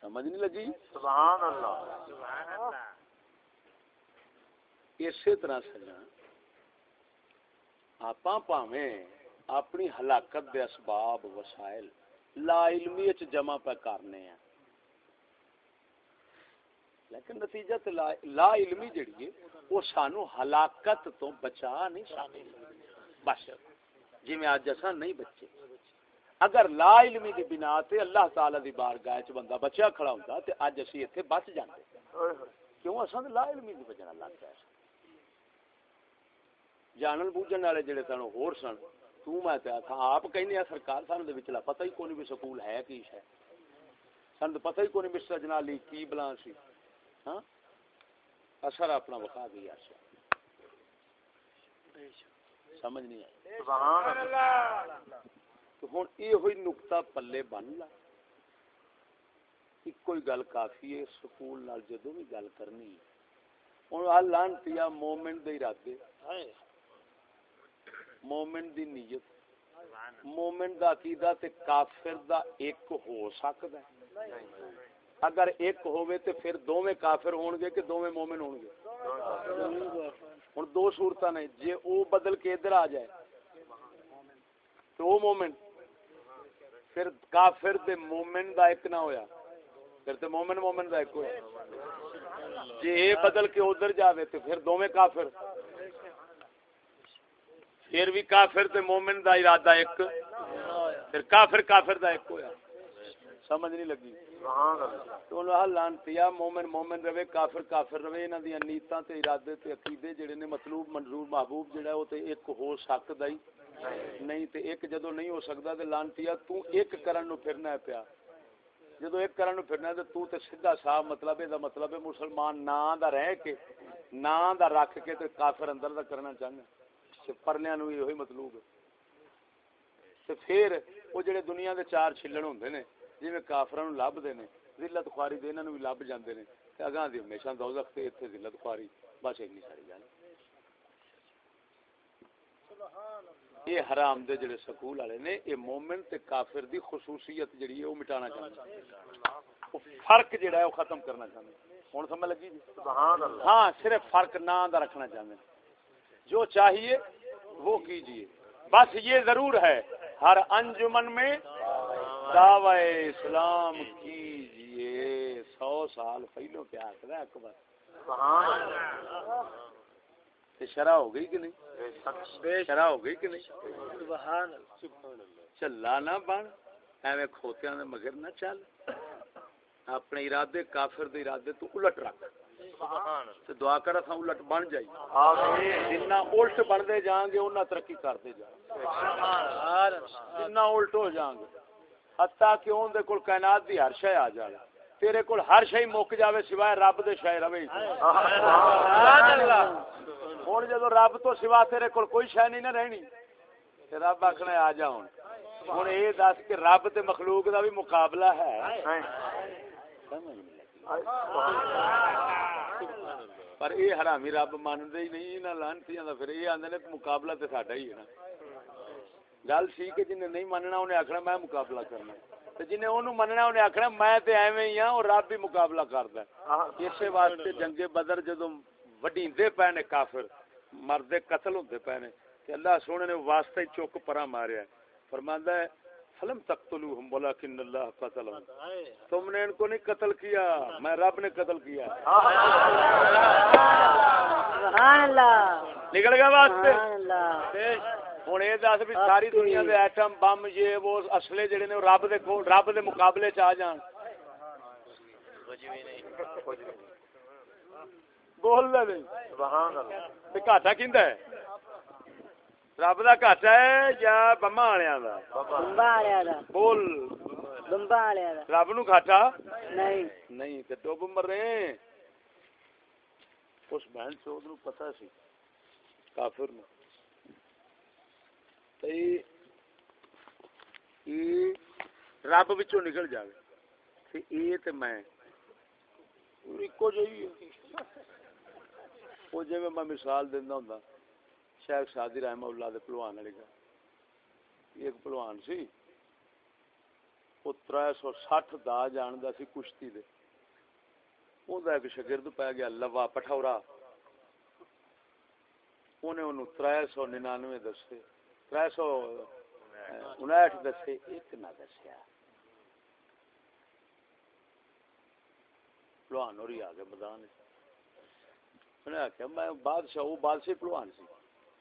سمجھ نہیں لگی؟ سبحان اللہ۔ اسی طرح سجا آپ پاویں اپنی ہلاکت دے اسباب وسائل لا علمی وچ جمع پہ کرنے ہیں۔ لیکن نتیجہ لا, لا علمی جڑی ہے وہ سانو ہلاکت تو بچا نہیں سکتی۔ بس۔ جی میں آج جسا نہیں بچے۔ اگر لا علمی دی بنا تے اللہ تعالی دی بارگاہ چ بندہ بچیا کھڑا ہوندا تے اج اسی ایتھے بچ جاندے۔ کیوں اساں لا علمی دی وجہ لگ گئے جانن بوجھن والے جڑے سن ہور سن تو میں تے اساں آپ کہنے ہیں سرکار سانوں دے وچلا پتہ ہی کوئی بھی سکول ہے کی شے۔ سانوں پتہ ہی کوئی مسٹر جنالی کی بلان سی۔ ہاں؟ اثر اپنا وقا دیا سی بے شک۔ سمجھ نہیں آئی۔ تو ہوں یہ ہوئی نکتا پلے بن لا۔ ایک کوئی گل کافی ہے سکول نال جدوں بھی گل کرنی ہوں آ لانتی آ مومنٹ دے ارادے۔ مومنٹ دی نیت۔ مومنٹ دا عقیدہ تے کافر دا ایک ہو سکدا ہے۔ اگر ایک ہوئے تے پھر دو میں کافر ہونگے کہ دو میں مومن ہون گے ہوں دو صورت نے جی وہ بدل کے ادھر آ جائے، تو وہ مومن، پھر کافر دے مومن دا ایک نہ ہویا، پھر تے مومن مومن دا ایک ہویا۔ جی اے بدل کے ادھر جاوے تو پھر دوویں کافر۔ پھر بھی کافر تے مومن دا ارادہ ایک، پھر کافر کافر دا ایک ہویا۔ سمجھ نہیں لگی۔ تو مومن مومن رہے، کافر کافر رہے، انہاں دی نیتاں تے ارادے تے عقیدے جڑے نے مطلوب، منظور محبوب جڑا ہے تے ایک ہو سکدا ہی نہیں تے ایک جدوں نہیں ہو سکدا تے لانتی تو ایک کرن نو پھرنا ہے پیا۔ جدو ایک کرن نو پھرنا تے تو تے سیدھا صاحب مطلب ہے دا مطلب ہے مسلمان نا دا رہ کے نا دا رکھ کے تے کافر اندر دا کرنا چاہندا تے پرلیاں نو ہی مطلوب ہے۔ تے پھر او جڑے دنیا دے چار چھلن ہوندے نے جی کافر لب دینے ذلت خواری دینا بھی لب جاندے نے۔ اگاں دی ہمیشہ دوزخ تے ایتھے ذلت خواری بس اتنی ساری گل۔ یہ حرام دے جڑے سکول والے نے یہ مومن تے کافر دی خصوصیت جڑی ہے وہ مٹانا چاہندے ہیں فرق جڑا ہے وہ ختم کرنا چاہندے ہیں ہن سمجھ لگی جی؟ سبحان اللہ۔ ہاں صرف فرق نام دا رکھنا چاہندے ہیں جو چاہیے وہ کیجیے بس یہ ضرور ہے ہر انجمن میں دعوی اسلام کیجیے۔ سو سال پہلو کیا آخر اکبر۔ شرح ہو گئی کہ نہیں؟ شرح ہو گئی کہ نہیں؟ چلا نہ بن۔ ایویں مگر نہ چل۔ اپنے ارادے کافر دے ارادے تو الٹ رکھ۔ دعا کر اساں الٹ بن جائی۔ الٹ گے ترقی کرتے دے جاں الٹ ہو جاں گے۔ حتیٰ کہ اون دے کول کائنات دی ہر شے آ جائے۔ تیرے کول ہر شے مک جاوے سوائے رب دے شے رہے۔ سبحان اللہ ہن جدوں رب تو سوا تیرے کول کوئی شے نہیں نہ رہنی، تے رب آکھنا آ جا ہن۔ ہن اے دس کہ رب تے مخلوق دا بھی مقابلہ ہے۔ پر اے حرامی رب مان دے ہی نہیں، انہاں لانتیاں دا، پھر اے آندے نے مقابلہ تے ساڈا ہی ہے نا۔ گل سی کہ جن نہیں مننا انہیں آخنا میں مقابلہ کرنا تے جن انہوں مننا انہیں آخنا میں تے ایویں ہی ہاں اور رب بھی مقابلہ کردا ہے۔ اسی واسطے جنگ بدر جدو وڈیندے پے نے کافر مردے قتل ہوندے پے نے تے اللہ سونے نے واسطے چک پرا ماریا فرماندا ہے فلم تقتلوہم ولکن اللہ قتلهم تم نے ان کو نہیں قتل کیا میں رب نے قتل کیا۔ سبحان اللہ۔ نکل گیا واسطے۔ سبحان اللہ۔ ہوں یہ دس بھی ساری دنیا دے ایٹم بم یہ وہ اصلے جڑے نے رب دے کول رب دے مقابلے چ آ جان بول نہیں سبحان اللہ تے گھاٹا کیندا ہے رب دا گھاٹا ہے یا بما والےاں دا دا بول دا رب نو گھاٹا نہیں نہیں تے ڈوب مرے اس بہن چود نو پتہ سی کافر نو رب وچوں نکل جاوے تے اے تے میں اکو جہی وہ جی میں مثال دینا ہوں شیخ سادی رحمہ اللہ دے پلوان والی گل ایک پلوان سی وہ تر سو سٹھ دا جاندا سی کشتی دے اوندا ایک شاگرد پی گیا لوا پٹھورا انہیں انہوں تر سو ننانوے دسے تر سو انٹھ دسے ایک نہ دسیا۔ پلوان ہو رہی آ گئے میدان انہیں آخیا میں بادشاہ وہ بادشاہ پلوان سی۔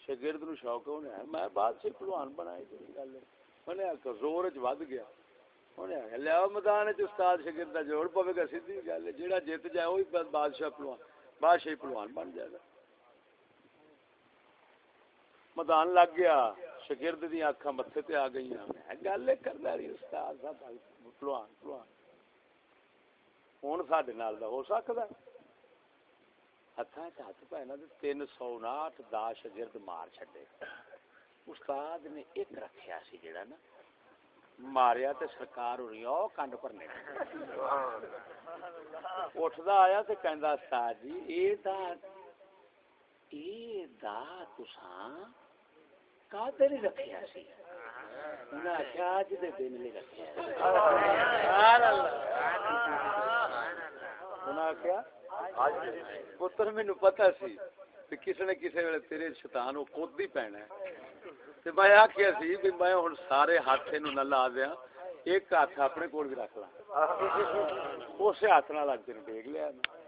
شاگرد نو شوق ہے انہیں میں بادشاہ پلوان بنائی جی گل۔ انہیں آخیا زور چ ود گیا۔ انہیں آخیا لیا میدان چ استاد شاگرد کا جوڑ پوے گا سیدھی گل ہے۔ جہاں جیت جائے وہی بادشاہ پلوان بادشاہ پلوان بن جائے گا۔ میدان لگ گیا۔ شاگرد دی اکھاں متھے تے آ گئی گل کرنا رہی استاد صاحب پلوان پلوان ہوں سڈے نال دا ہو سکتا ہاتھ ہاتھ پہ تین سو ناٹ دا شگرد مار چڈے استاد نے ایک رکھیا سی جڑا نا ماریا تے سرکار ہونی او کنڈ بھرنے اٹھدا آیا تے کہندا استاد جی اے دا اے دا تساں کاتے نہیں رکھیا سی انہاں آخیا اج دے دن نہیں رکھیا سبحان انہاں آخیا پتر مینو پتا سی کہ کسی نے کسی ویلے تیرے شیطان ہی پینا ہے. تے میں آخیا سی بھی میں سارے ہاتھ نو نہ لا دیا ایک ہاتھ اپنے کول بھی رکھ لا اسی ہاتھ نال اج ڈیگ لیا میں.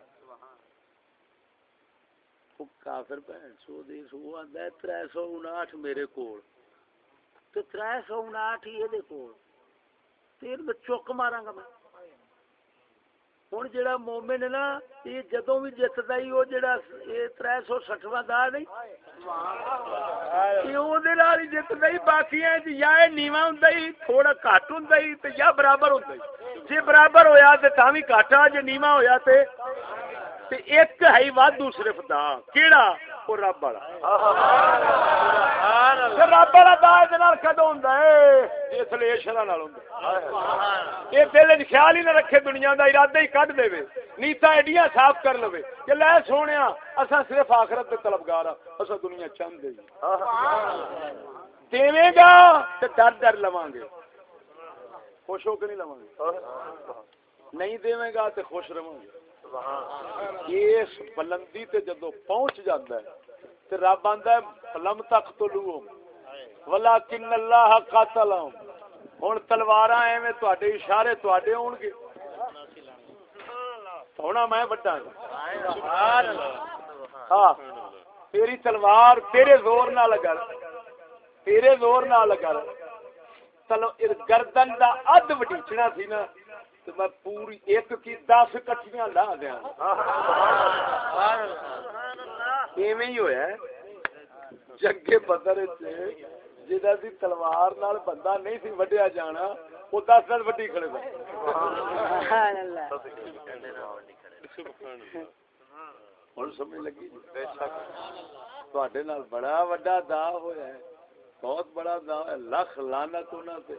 کافر بہن سو دی سو آندا ہے تر سو انٹھ میرے کول تو تر سو انٹھ ہی یہ کول تیر میں چک مارا گا میں ہوں جڑا مومن ہے نا یہ جدوں بھی جتدا ہی وہ جڑا یہ تر سو سٹواں دا نہیں یہ وہ ہی جتدا ہی باقی ہے جی یا نیواں ہوندا ہی تھوڑا گھٹ ہوندا ہی تے یا برابر ہوندا ہی جے برابر ہویا تے تاں وی گھٹ آ جے نیواں ہویا تے تے ایک ہے وادو صرف دا۔ کیڑا؟ وہ رب والا۔ تے رب والا دا دے نال کدوں ہوندا اس لیے شرع نال ہوندا یہ دل وچ خیال ہی نہ رکھے دنیا دا ارادہ ہی کڈ دے نیتا ایڈیاں صاف کر لوے۔ کہ لے سونیا اسا صرف آخرت دے طلبگار ہاں اسا دنیا چاہندے دیویں گا تے ڈر ڈر لواں گے۔ خوش ہو کے نہیں لواں گے؟ نہیں دیویں گا تے خوش رہواں گے۔ اس بلندی تے جدو پہنچ جاتا ہے، تے رب آندا ہے لم تک تو لو ولکن اللہ قاتل ہن تلواراں ایویں تواڈے اشارے تواڈے ہون گے ہونا میں بڑا سبحان اللہ ہاں تیری تلوار تیرے زور نہ لگا تیرے زور نہ لگا چلو گردن دا اد وڈیچنا سی نا تو میں پوری ایک کی دس کٹیاں لا دیا۔ ایویں ہویا ہے۔ جنگے بدر جہاں دی تلوار نال بندہ نہیں سی وڈیا جانا وہ دس دس وڈی کھڑے دا ہوں سمجھ لگی؟ جی بڑا وڈا دا ہویا ہے۔ بہت بڑا دا ہے۔ لکھ لعنت انہاں تے۔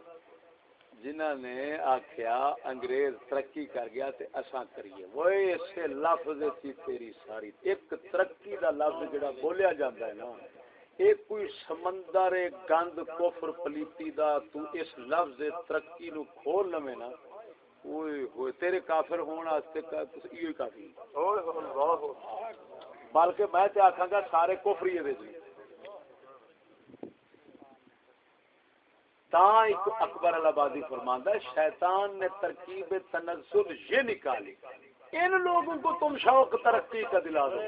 جنہاں نے آکھیا انگریز ترقی کر گیا تے اساں کریے۔ وہ اسے لفظ تھی تیری ساری۔ ایک ترقی دا لفظ جڑا بولیا جاندا ہے نا ایک کوئی سمندر گند کفر پلیتی دا تو اس لفظ ترقی نو کھول لویں نا۔ اوئے ہوئے تیرے کافر ہون واسطے یہ کافی۔ بلکہ میں تے آکھاں گا سارے کفری دے جی تا ایک اکبر آبادی فرماندا ہے، شیطان نے ترکیب تنزل یہ نکالی۔ ان لوگوں کو تم شوق ترقی کا دلا دو۔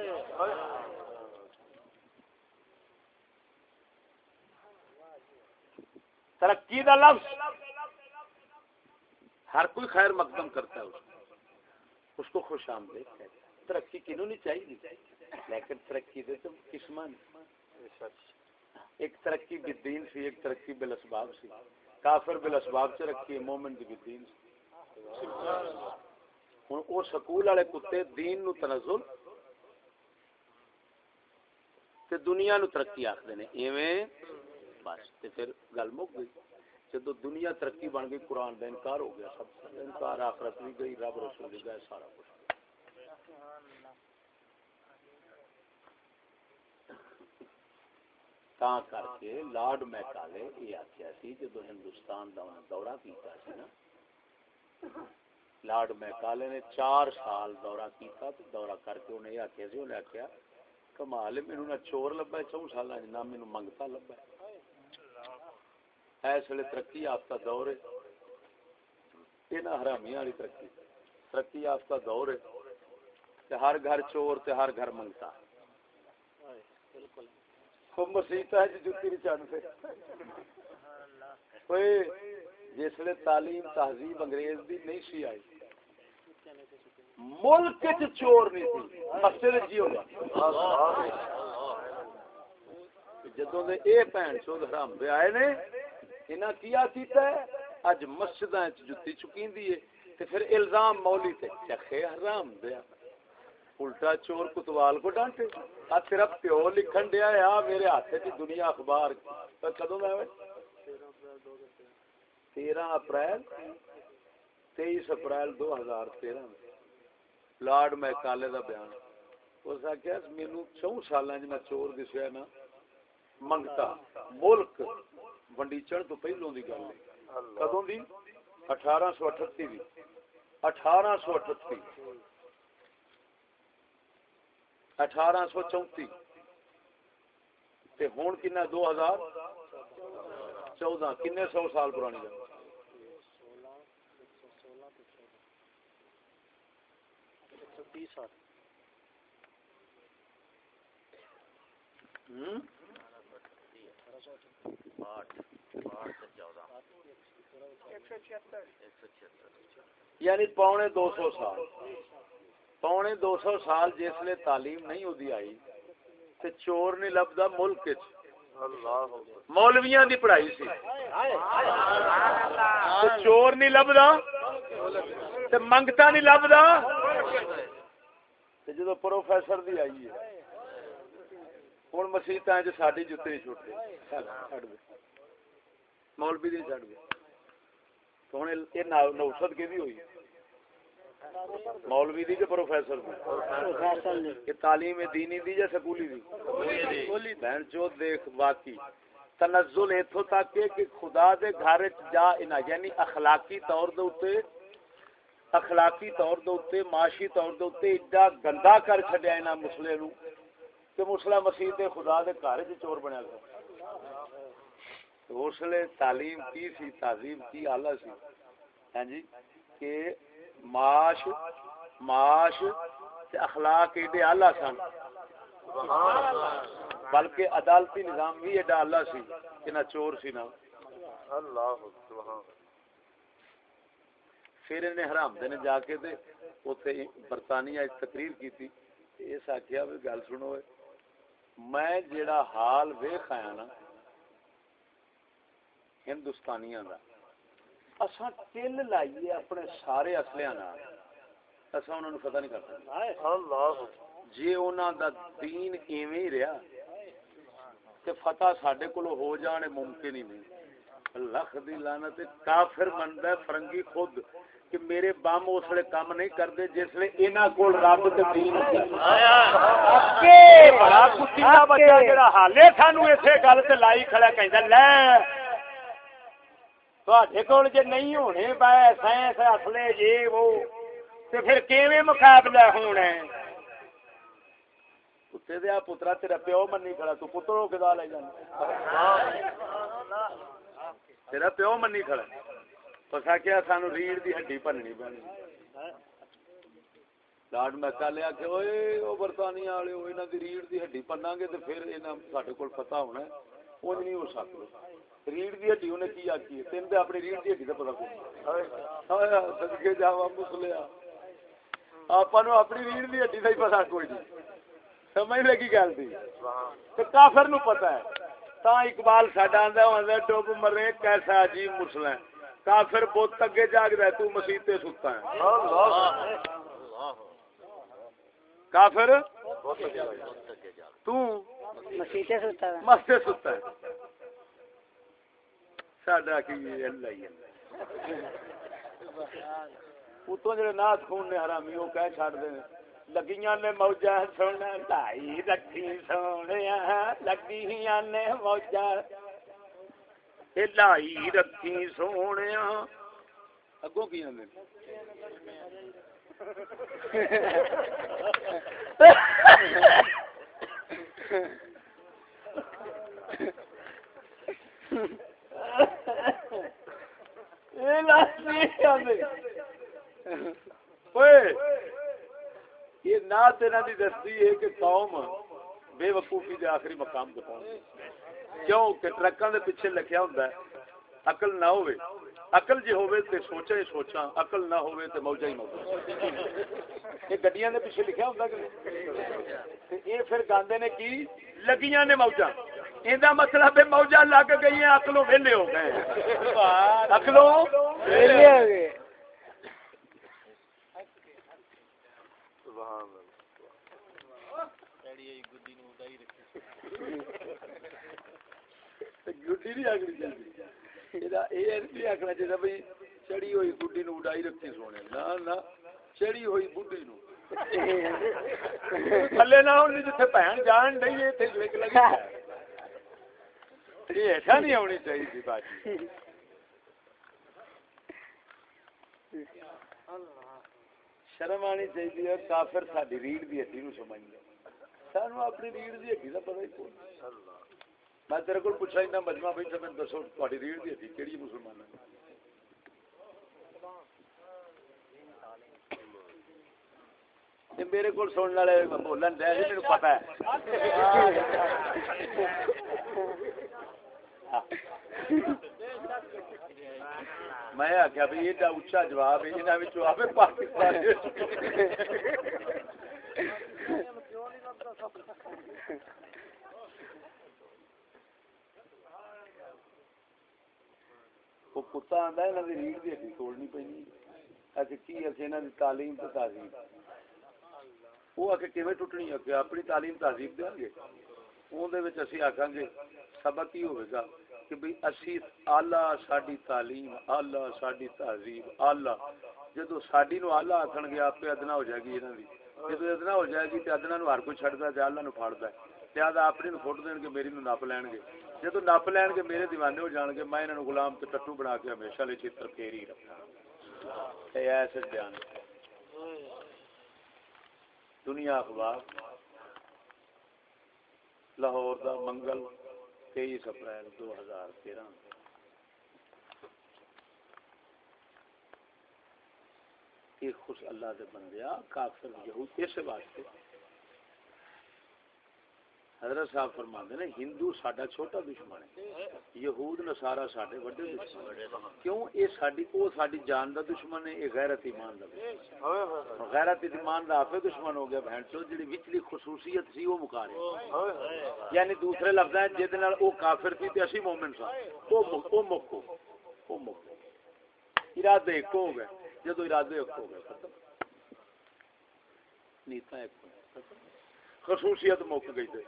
ترقی دا لفظ۔ ہر کوئی خیر مقدم کرتا ہے اس کو۔ اس کو خوش آمدید ترقی کنوں نہیں چاہیے۔ لیکن ترقی دے تو قسمان ایک ترقی بالدین سی ایک ترقی بالاسباب سی کافر بالاسباب سے رکھی ہے مومن دی بالدین سی ہن او سکول والے کتے دین نو تنزل تے دنیا نو ترقی آکھدے نے۔ ایویں بس، تے پھر گل مک گئی۔ جدو دنیا ترقی بن گئی، قرآن دا انکار ہو گیا، سب انکار، آخرت بھی گئی، رب رسول بھی گئے، سارا کچھ۔ تا کر کے لارڈ میکالے یہ آخیا سی جدو ہندوستان دا انہیں دورہ کیتا سی نا، لارڈ میکالے نے چار سال دورہ کیتا تو دورہ کر کے انہیں یہ آخیا سی، انہیں آخیا کمال ہے مینوں نہ چور لبا ہے چون سال نہ مینوں منگتا لبا ہے اس ویلے ترقی یافتہ دور ہے۔ یہ نہ حرامیاں والی ترقی ترقی یافتہ دور ہے۔ ہر گھر چور تے ہر گھر منگتا۔ وہ مسیحت ہے جتی تعلیم تہذیب انگریز دی نہیں سی آئی ملک چ چور نہیں تھی مسجد جی ہوگا جدوں دے اے چود حرام دے آئے نے انہاں کیا کیتا ہے اج مسجداں وچ جُتی چکیندی ہے تے پھر الزام مولی تے چخے حرام دیا الٹا چور کتوال کو ڈانٹے آ تیرا پیو لکھن دیا یا میرے ہاتھ دی دنیا اخبار کدوں میں آوے اپریل 23 اپریل 2013 میں لاڈ میں کالے دا بیان اس آخیا مینو چون سالاں میں چور دسیا نا منگتا ملک ونڈیچن تو پہلو دی گل ہے کدوں دی 1838 دی 1838 اٹھارہ سو چونتی تے ہون کنا دو ہزار چودہ۔ کنے سو سال پرانی گل۔ یعنی پونے دو سو سال۔ پونے دو سو سال جسے تعلیم نہیں ہوتی آئی تے چور نہیں لبدا ملک مولویاں دی پڑھائی سی۔ تے چور نہیں لبدا تے منگتا نہیں لبدا۔ تے جدو پروفیسر دی آئی ہے ہوں مسیحتاں چ ساڈی جُتی نہیں چھوٹ گئی چھڈ دے مولوی دی چھڈ گئے ہوں یہ نوسط کی ہوئی؟ مولوی دی کہ پروفیسر دی؟ کہ تعلیم دینی دی یا سکولی دی؟ بہن جو دیکھ واقعی تنزل ایتھوں تک کہ خدا دے گھر وچ جا انا یعنی اخلاقی طور دے اوتے اخلاقی طور دے اوتے معاشی طور دے اوتے ایڈا گندا کر چھڈیا انہاں مسلے نو کہ مسلح مسیح تے خدا دے گھر وچ چور بنیا گیا۔ تو اس لیے تعلیم کی سی تعظیم کی آلہ سی۔ ہاں جی کہ معاش معاش تے اخلاق ایڈے آلہ سن۔ بلکہ عدالتی نظام بھی ایڈا آلہ سی کہ نہ چور سی نہ۔ اللہ سبحان۔ پھر انہیں حرام دے نے جا کے تے اوتھے برطانیہ وچ تقریر کیتی اس آکھیا وی گل سنو اے میں جیڑا حال ویکھ آیا نا ہندوستانیاں دا۔ اساں تل لائیے اپنے سارے اصلیاں نال اساں انہاں نوں پتہ نہیں کر اللہ۔ جے انہاں دا دین ایویں ہی رہیا تے فتح ساڈے کول ہو جانے ممکن ہی نہیں۔ لکھ دی لعنت کافر بندا ہے فرنگی خود کہ میرے بم اس ویلے کام نہیں کرتے جس ویلے انہاں کول رب تے دین اکے بڑا کتی دا بچہ جڑا حالے سانو اسے گل تے لائی کھڑا کہندا لے۔ تواڈے کول جے نہیں ہونے پے سائنس اصلے جے وہ تے پھر کیویں مقابلہ ہونا ہے کتے دیا پترا تیرا پیو منی کھڑا تو پتر ہو کے دا لے جانا تیرا پیو منی کھڑا پس آخیا سانو ریڑھ دی ہڈی بننی پینی لاڈ میں کل آخیا اوے او برطانیہ والے او انہاں دی ریڑھ دی ہڈی پنا گے تے پھر انہاں ساڈے کول پتہ ہونا ہے اونج نہیں ہو سکدا ریڑھ دی ہڈی انہیں کی آکی تین تے اپنی ریڑھ دی ہڈی دا پتہ کوئی صدقے جاواں مسلیا آپ اپنی ریڑھ دی ہڈی دا ہی پتہ کوئی نہیں سمجھ لگی گل دی تے کافر نو پتہ ہے تا اقبال ساڈا آندا ہوندا ڈوب مرے کیسا عجیب مسئلہ ہے کافر بت اگے جاگدا ہے تو مسیح تے ستا ہے کافر تو مسیتے سوتا ہے مستے ستا ہے ساڈا کی اللہ ہی اتوں جڑے نات خون نے حرامی وہ کہہ چھڑ دے لگیاں نے موجا سونا لائی رکھی سونے لگیاں نے موجا لائی رکھی سونے اگوں کی آندے اے یہ نہ تیرا دی دستی ہے کہ قوم بے وقوفی دے آخری مقام تے پہنچ کیوں؟ کہ ٹرکاں دے پیچھے لکھیا ہوندا ہے، عقل نہ ہوے عقل جی جے ہوے تے سوچا ہی سوچا عقل نہ ہوے تے موجا ہی موجا یہ گڈیاں دے پیچھے لکھیا ہوندا کہ نہیں؟ یہ پھر گاندے نے کی؟ لگیاں نے موجا ایندا مطلب ہے موجا لگ گئی ہیں عقلوں ویلے ہو گئے عقلوں ویلے ہو گئے سبحان اللہ گڈی نہیں آکڑی چاہیے یہ نہیں آخنا چاہیے بھائی چڑی ہوئی گڈی نو اڈائی رکھی سونے نہ نہ چڑی ہوئی بڈی نو تھلے نہ ہونی جتھے جان لگی یہ ایسا نہیں ہونی چاہیے باجی شرم آنی چاہیے کافر ساری ریڑھ دی ہڈی نو سمجھنے سانو اپنی ریڑھ دی ہڈی دا پتہ ہی کوئی میں تیرے کو پوچھا اتنا مجمع بھائی تو میں دسو تھوڑی ریڑھ دی ہڈی کیڑی مسلمان ہے میرے کو سننے والے بولن دے میرے پتا ہے میں آخیا بھائی یہ اچا جواب ہے پاکستان وہ کتا آتا یہاں کی ریڑھ توڑنی پی اچھا کی اچھا، یہاں کی تعلیم تو تہذیب۔ وہ آ کے کیون ٹوٹنی ہے اپنی تعلیم تہذیب دیں گے اندر آخان گے، سبق ہی ہوگا کہ بھئی اسی آلہ ساری تعلیم آلہ ساری تہذیب آلہ جدو ساری نو آلہ آخن گے آپ ادنا ہو جائے گی یہاں کی جدو ادنا ہو جائے گی تو ادنا نو ہر کوئی چڑھتا ہے آلہ نو پھاڑتا ہے۔ لہٰذا اپنی نو فٹ دین گے، میری نو نپ لین گے۔ جدو نپ لین گے، میرے دیوانے ہو جان گے۔ میں انہوں غلام تے ٹٹو بنا کے ہمیشہ لے چتر پھیر ہی رکھنا ایسے بیان دنیا اخبار، لاہور دا منگل تیئیس اپریل دو ہزار تیرہ۔ یہ خوش اللہ دے بندیا کافر یہود اس واسطے حضرت صاحب فرماندے نے ہندو ساڈا چھوٹا دشمن ہے۔ یہود نصارا ساڈے بڑے دشمن کیوں؟ اے ساڈی او ساڈی جان دا دشمن ہے اے غیرت ایمان دا دشمن ہے۔ غیرت ایمان دا آپے دشمن ہو گیا بہن چو جڑی وچلی خصوصیت سی وہ مکا رہے یعنی دوسرے لفظ ہیں جہد نال او کافر تھی تے اسی مومن سا او مک- او مکو او مکو۔ ارادے ایک ہو گئے۔ جدو ارادے ایک ہو گئے نیتا ایک ہو خصوصیت مک گئی تے۔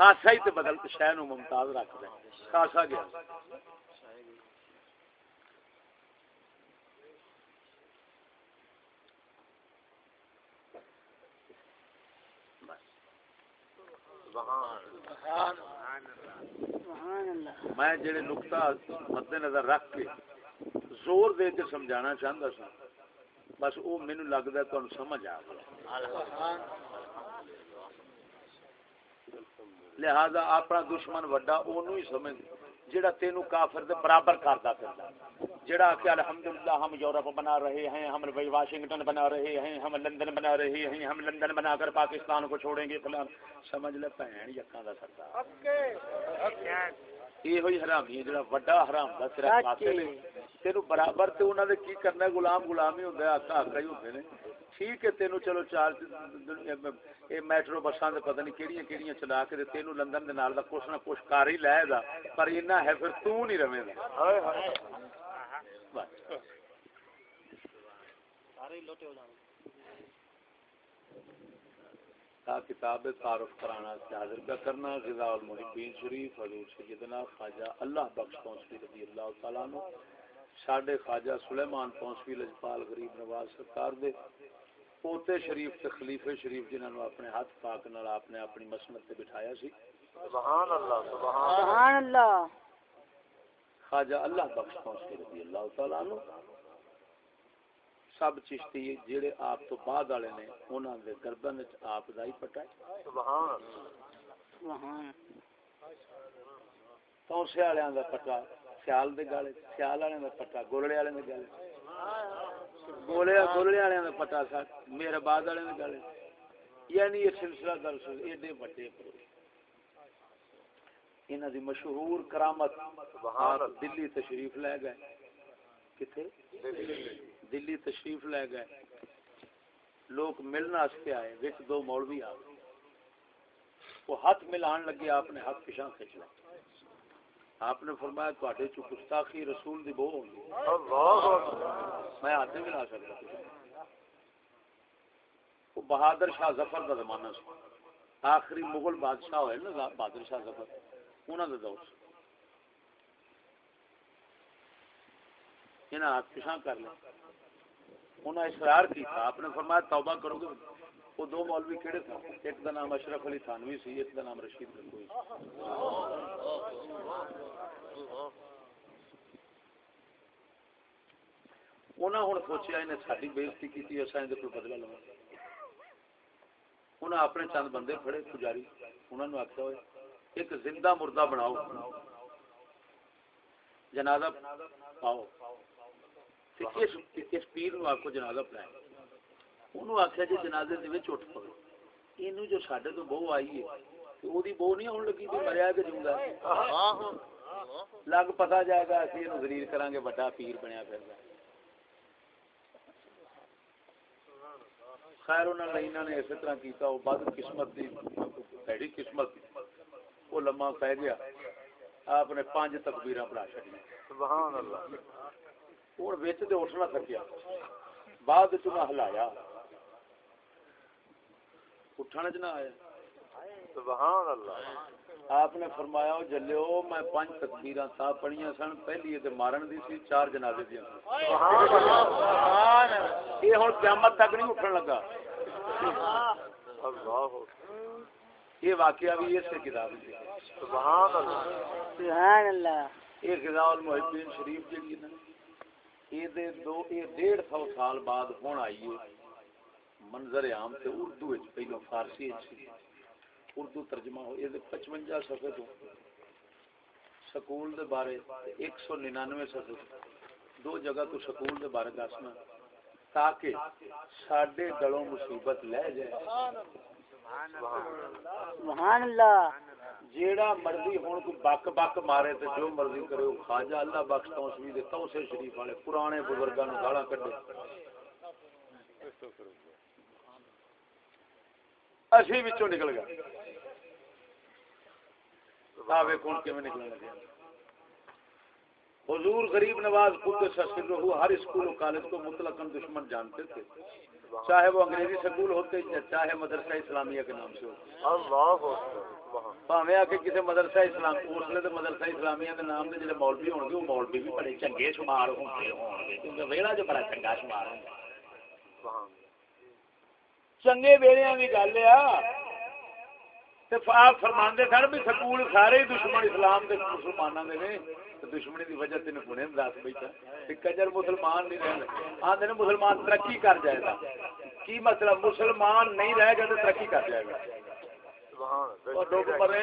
خاصا ہی تے بدل کے شہ نو ممتاز رکھ دیں خاصا گیا۔ میں جڑے نقطہ مد نظر رکھ کے زور دے کے سمجھانا چاہتا سا بس وہ مینو لگتا ہے سمجھ آ گیا۔ لہذا اپنا دشمن وڈا اونوں ہی سمجھ جڑا تینوں کافر دے برابر کردا پھردا۔ جڑا کہ الحمدللہ ہم یورپ بنا رہے ہیں ہم واشنگٹن بنا رہے ہیں ہم لندن بنا رہے ہیں ہم لندن بنا کر پاکستان کو چھوڑیں گے فلان۔ سمجھ لے بہن یکاں دا سردار۔ یہ ہوئی حرامی ہے جڑا وڈا حرام دا تیرا قاتل ہے۔ تینوں برابر تے انہاں دے کی کرنا غلام غلام ہی ہوندا ہے آقا آقا ہی ہوندے نے۔ ٹھیک ہے تینوں چلو چار میٹرو بساں پتہ نہیں کیڑیاں کیڑیاں چلا کے تے تینوں لندن دے نال دا کچھ نہ کچھ کار ہی لے دا پر اینا ہے پھر تو نہیں رہے گا ہائے ہائے۔ بس تا کتاب تعارف کرانا حاضر کا کرنا غذا المحبین شریف حضور سیدنا خواجہ اللہ بخش پونسوی رضی اللہ تعالیٰ عنہ ساڈے خواجہ سلیمان پونسوی لجپال غریب نواز سرکار دے۔ پوتے شریف تے خلیفے شریف جنہاں نو اپنے ہاتھ پاک نال آپ نے اپنی مسند تے بٹھایا سی۔ سبحان اللہ سبحان سبحان اللہ۔ خواجہ اللہ بخش پونسوی رضی اللہ تعالیٰ عنہ۔ سب چشتی جڑے آپ تو بعد والے نے انہاں دے گردن وچ آپ دا ہی پٹا ہے۔ سبحان اللہ۔ سبحان پونسے والے دا پٹا سیال دے گالے سیال والے دا پٹا گولڑے والے دے گالے۔ گولے گولڑے والے پٹا سا میرے بعد والے گالے یعنی یہ سلسلہ ایڈے بڑے پرو۔ انہاں دی مشہور کرامت سبحان دلی تشریف لے گئے۔ کتھے؟ دلی تشریف لے گئے۔ لوگ ملنا واسطے آئے وچ دو مولوی آ وہ ہاتھ ملان لگے آپ نے ہاتھ پچھا کھچ لیا۔ آپ نے فرمایا تواڈے چ گستاخی رسول دی بو ہوندی اللہ اکبر میں ہاتھ نہیں ملا سکتا۔ وہ بہادر شاہ ظفر کا زمانہ سی آخری مغل بادشاہ ہوئے نا بہادر شاہ ظفر۔ انہوں کا دور سی انہیں ہاتھ پچھا کر لیا۔ انہوں نے اصرار کیا آپ نے فرمایا توبہ کرو گے۔ وہ دو مولوی کہڑے تھے؟ ایک کا نام اشرف علی تھانوی سی، ایک کا نام رشید گنگوئی سی۔ انہاں ہن سوچیا انہیں ساری بےزتی کی اصل یہ کوئی بدلا لوا انہاں اپنے چند بندے پھڑے پجاری انہوں نے آخیا ہوئے، ایک زندہ مردہ بناؤ۔ جنازہ پاؤ اس پیر نو آکو جنازہ پڑھائے انہوں آخیا جی جنازے دے وچ اٹھ پڑو اینو جو ساڈے تو بہو آئی ہے تے او دی بہو نہیں لگی مریا کہ جوندا ہے لگ جائے گا اسی اینو ذلیل کران گے بڑا پیر بنیا ہے خیر انہوں نے اسی طرح کیتا وہ بد قسمت دی قسمت وہ لمحہ پہ گیا آپ نے پانچ تکبیراں پڑھا سبحان اللہ اٹھ نہ سکیا بعد چ نہ ہلایا اٹھن چ نہ آیا سبحان اللہ۔ آپ نے فرمایا "او جلیو میں پانچ تکبیراں تا پڑھیاں سن پہلی تے مارن دی سی چار جنازے دی سبحان اللہ۔ یہ ہن قیامت تک نہیں اٹھن لگا۔ اللہ۔ یہ واقعہ بھی اس کتاب میں سبحان اللہ۔ سبحان اللہ۔ یہ غذا المحبین شریف جڑی ہے نا یہ دے دو یہ ڈیڑھ سو سال بعد ہون آئی ہے۔ منظر عام تے اردو وچ پہلو فارسی وچ۔ اردو ترجمہ ہو یہ پچوجا صفحے تو۔ سکول دے بارے ایک سو ننانوے صفحے۔ دو جگہ تو سکول دے بارے دسنا۔ تاکہ ساڈے گلوں مصیبت لے جائے۔ سبحان اللہ۔ جیڑا مرضی ہون کو بک بک مارے تے جو مرضی کرے وہ خواجہ اللہ بخش توسوی دے توسے شریف والے پرانے بزرگاں نو گالاں کڈے۔ اسی بچوں نکل گئے آوے کون کے میں نکل گئے حضور غریب نواز خود سسر رہو ہر اسکول و کالج کو مطلقاً دشمن جانتے تھے۔ چاہے وہ انگریزی سکول ہوتے یا چاہے مدرسہ اسلامیہ کے نام سے ہوتے۔ ہیں آ کے کسی مدرسہ اسلام اس لیے تو مدرسہ اسلامیہ کے نام سے جڑے مولوی ہوں گے وہ مولوی بھی بڑے چنگے شمار ہوں گے کیونکہ ویڑا جو بڑا چنگا شمار ہوں گے چنگے ویلیا کی گل آ سن بھی سکول سارے دشمن اسلام کے مسلمانوں کے دشمنی کی وجہ تین گنے دس بیٹھا. کجر مسلمان نہیں آتے نا مسلمان ترقی کر جائے گا. کی مطلب مسلمان نہیں رہے گا تو ترقی کر جائے گا.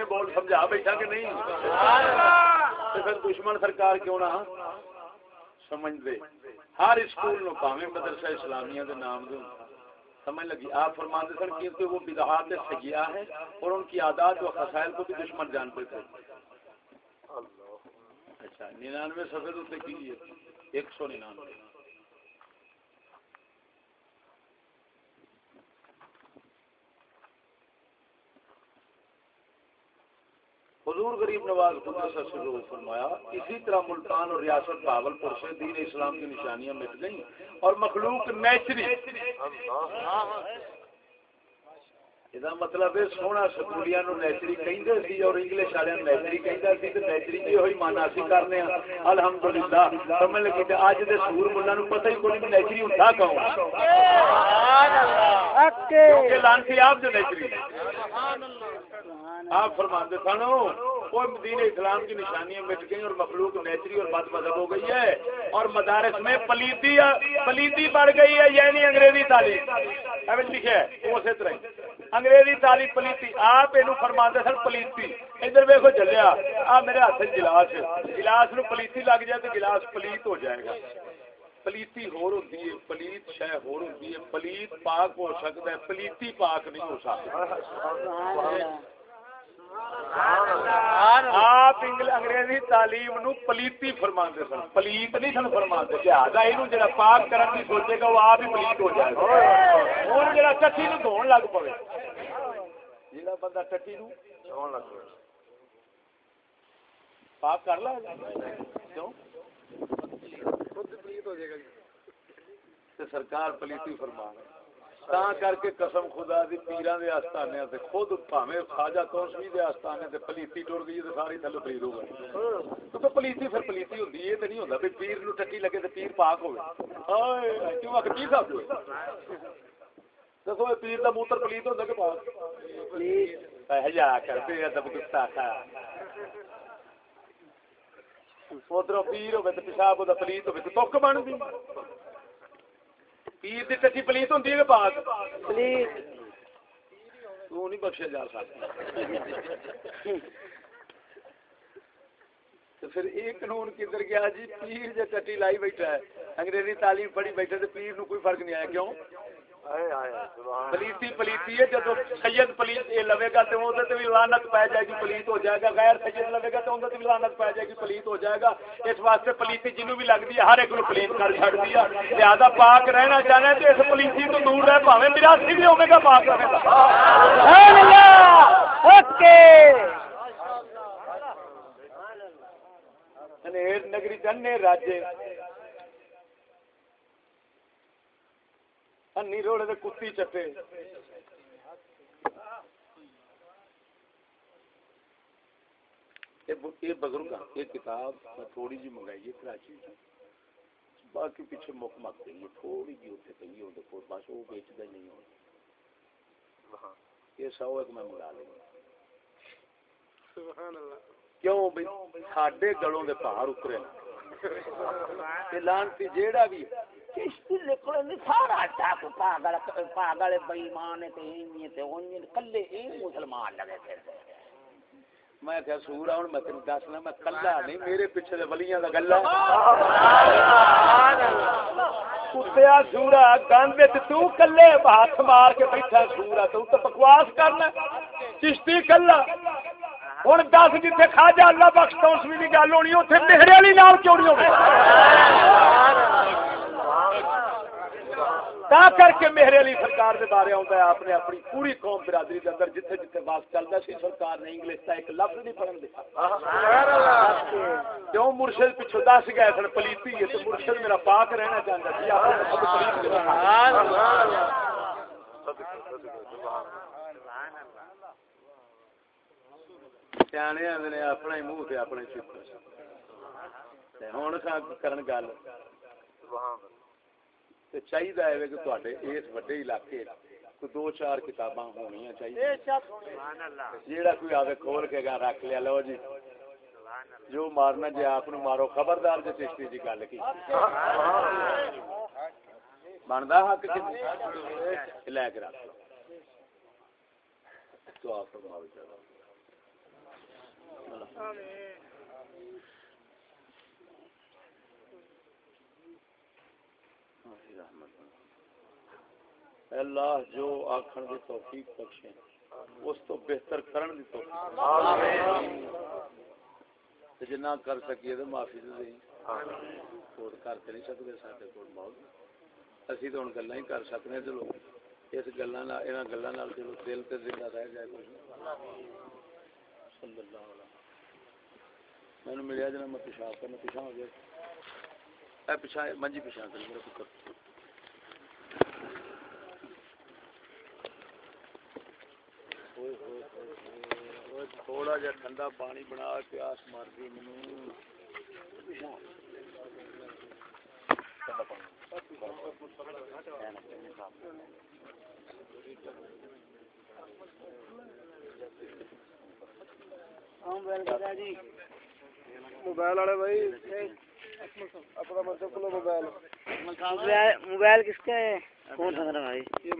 بول سمجھا بیٹھا کہ نہیں؟ پھر دشمن سرکار کیوں نہ سمجھ دے. ہر اسکول نو مدرسہ اسلامیہ نام دوں. سمجھ لگی۔ آپ فرماتے سن کیونکہ وہ بدعات سیاح ہے اور ان کی عادات و خسائل کو بھی دشمن جانتے تھے۔ اچھا ننانوے سفید ہوتے کی ایک سو ننانوے۔ حضور غریب نواز سے فرمایا اسی طرح ملتان اور ریاست بھاول پور سے دین اسلام کی نشانیاں مٹ گئیں اور مخلوق نیچری۔ یہ مطلب ہے سونا سکولیا نو نیچری کہندے سی اور انگلش والے نیچری کہندا سی تے نیچری بھی وہی مانا اسی کرنے ہاں۔ الحمدللہ سمجھ لگی تے اج دے سور ملہ نو پتہ ہی کوئی نہیں نیچری ہوندا کون سبحان اللہ۔ کیونکہ لانتی آپ جو نیچری آپ فرماتے سنو وہ دین اسلام کی نشانیاں مٹ گئی اور مخلوق نیچری اور بد مذہب ہو گئی ہے اور مدارس میں پلیتی پلیتی بڑھ گئی ہے یعنی انگریزی تعلیم۔ اب لکھے ہے اسی طرح انگریزی تعلیم پلیتی، آپ یہ فرماتے سن پلیتی۔ ادھر ویکو چلیا، آ میرے ہاتھ گلاس گلاس نو پلیتی لگ جائے تو گلاس پلیت ہو جائے گا۔ پلیتی ہور ہوتی ہے، پلیت شہ ہور ہوتی ہے۔ پلیت پاک ہو سکتا ہے، پلیتی پاک نہیں ہو سکتا۔ آپ انگریزی تعلیم نو پلیتی فرماندے سن۔ پلیت نہیں سن فرماندے لہذا یہ جڑا پاک کرن کی سوچے گا، وہ آپ ہی پلیت ہو جائے گا۔ ہوں جڑا ٹٹی نو دھون لگ پے جڑا بندہ ٹٹی نو سبحان اللہ پاک کر لے کیوں؟ خود پلیت ہو جائے تے سرکار پلیتی فرما رہے تا کر کے قسم خدا دی پیراں دے آستانے تے خود بھاویں خواجہ توسوی دے آستانے تے پلیتی ٹر گئی تے ساری تھلے پلید ہو گئی تو تو پلیتی پھر پلیتی ہوندی ہے تے نہیں ہوندا بھی پیر نو ٹٹی لگے تے پیر پاک ہوے ہائے کیوں آ کی صاحب ہوئے؟ دسو اے پیر دا موتر پلیت ہوندا کہ پاک؟ پلیت۔ ہجا کر تے ادب گستاخا ادھر پیر ہوے تے پیشاب دا پلیت ہوے تے توک بن دی پیر دی ٹٹی پلیت ہوندی ہے پاک پلیت تو نہیں بخشیا جا سکتا تو پھر یہ قانون کدھر گیا جی پیر جے ٹٹی لائی بیٹھا ہے انگریزی تعلیم پڑھی بیٹھے تو پیر نو کوئی فرق نہیں آیا کیوں پلیتی پلیتی ہے جب سید پلیت یہ لوے گا تو اندر بھی لانت پی جائے گی پلیت ہو جائے گا غیر سید لوے گا تو اندر بھی لانت پی جائے گی پلیت ہو جائے گا اس واسطے پلیتی جنوں بھی لگتی ہے ہر ایک نو پلیت کر چڑ دیا زیادہ پاک رہنا چاہنا ہے تو اس پلیتی تو دور رہ پاوے میراسی بھی ہوے گا پاک رہے گا نگری جنے راجے ہنی روڑے دے کتی چٹے یہ بزرگ یہ کتاب میں تھوڑی جی منگائی ہے کراچی سے باقی پیچھے مک مک گئی ہے تھوڑی جی اتنے پی ہے دیکھو بس وہ بیچتا ہی نہیں ہو یہ سو ایک میں منگا لوں کیوں بھائی ساڈے گلوں دے پہاڑ اترے نا لانتی جیڑا بھی کشتی نکلے نہیں سارا ٹاپ پاگل پاگل بےمان کلے این مسلمان لگے تھے میں کیا سور ہوں میں تین دسنا میں کلا نہیں، میرے پیچھے دے ولیاں دا گلا۔ کتیا سورا گند تو کلے ہاتھ مار کے بیٹھا سورا تو بکواس کرنا چشتی کلا۔ ہوں دس جیتے کھاجا اللہ بخش تو اس بھی گل ہونی اتنے میرے والی نال کیوں نہیں ہوگی تا کر کے میرے علی سرکار دے بارے آتا ہے، آپ نے اپنی پوری قوم برادری کے اندر جتھے جتھے بات چلتا سی، سرکار نے انگلش کا ایک لفظ نہیں پڑھن دیا کیوں مرشد پیچھو دس گئے سن پلیتی ہے تو مرشد میرا پاک رہنا چاہتا سی، آپ نے خود پلیت کے رکھا۔ سیانے آدھے نے اپنا ہی منہ تے اپنے چپ۔ ہوں کرن گل۔ سبحان اللہ تے چاہیے ہے کہ تواڈے اس وڈے علاقے کوئی دو چار کتاباں ہونیاں چاہیے جیڑا کوئی آوے کھول کے گا رکھ لیا لو جی جو مارنا جی آپ نو مارو خبردار جی چشتی جی گل کی بنتا حق لے کے رکھ تو آپ فرماؤ چلو اے اللہ جو آکھن دی توفیق بخشے اس تو بہتر کرن دی توفیق۔ تے جنہ کر سکیے تے معافی دے دیں۔ کوٹ کر تے نہیں سکدے ساڈے کول موت اسی تو ہن گلاں ہی کر سکنے چلو اس گلاں نال انہاں گلاں نال چلو دل تے زندہ رہ جائے کچھ صلی اللہ علیہ میں ملیا جنا میں پیشاب کرنا پیچھا ہو گیا۔ اے پیچھا منجی پیچھا کر میرا پتر۔ تھوڑا جا ٹھنڈا پانی بنا کے آس مار دی موبائل والے بھائی اپنا موبائل موبائل کس کا ہے کون سا بھائی یہ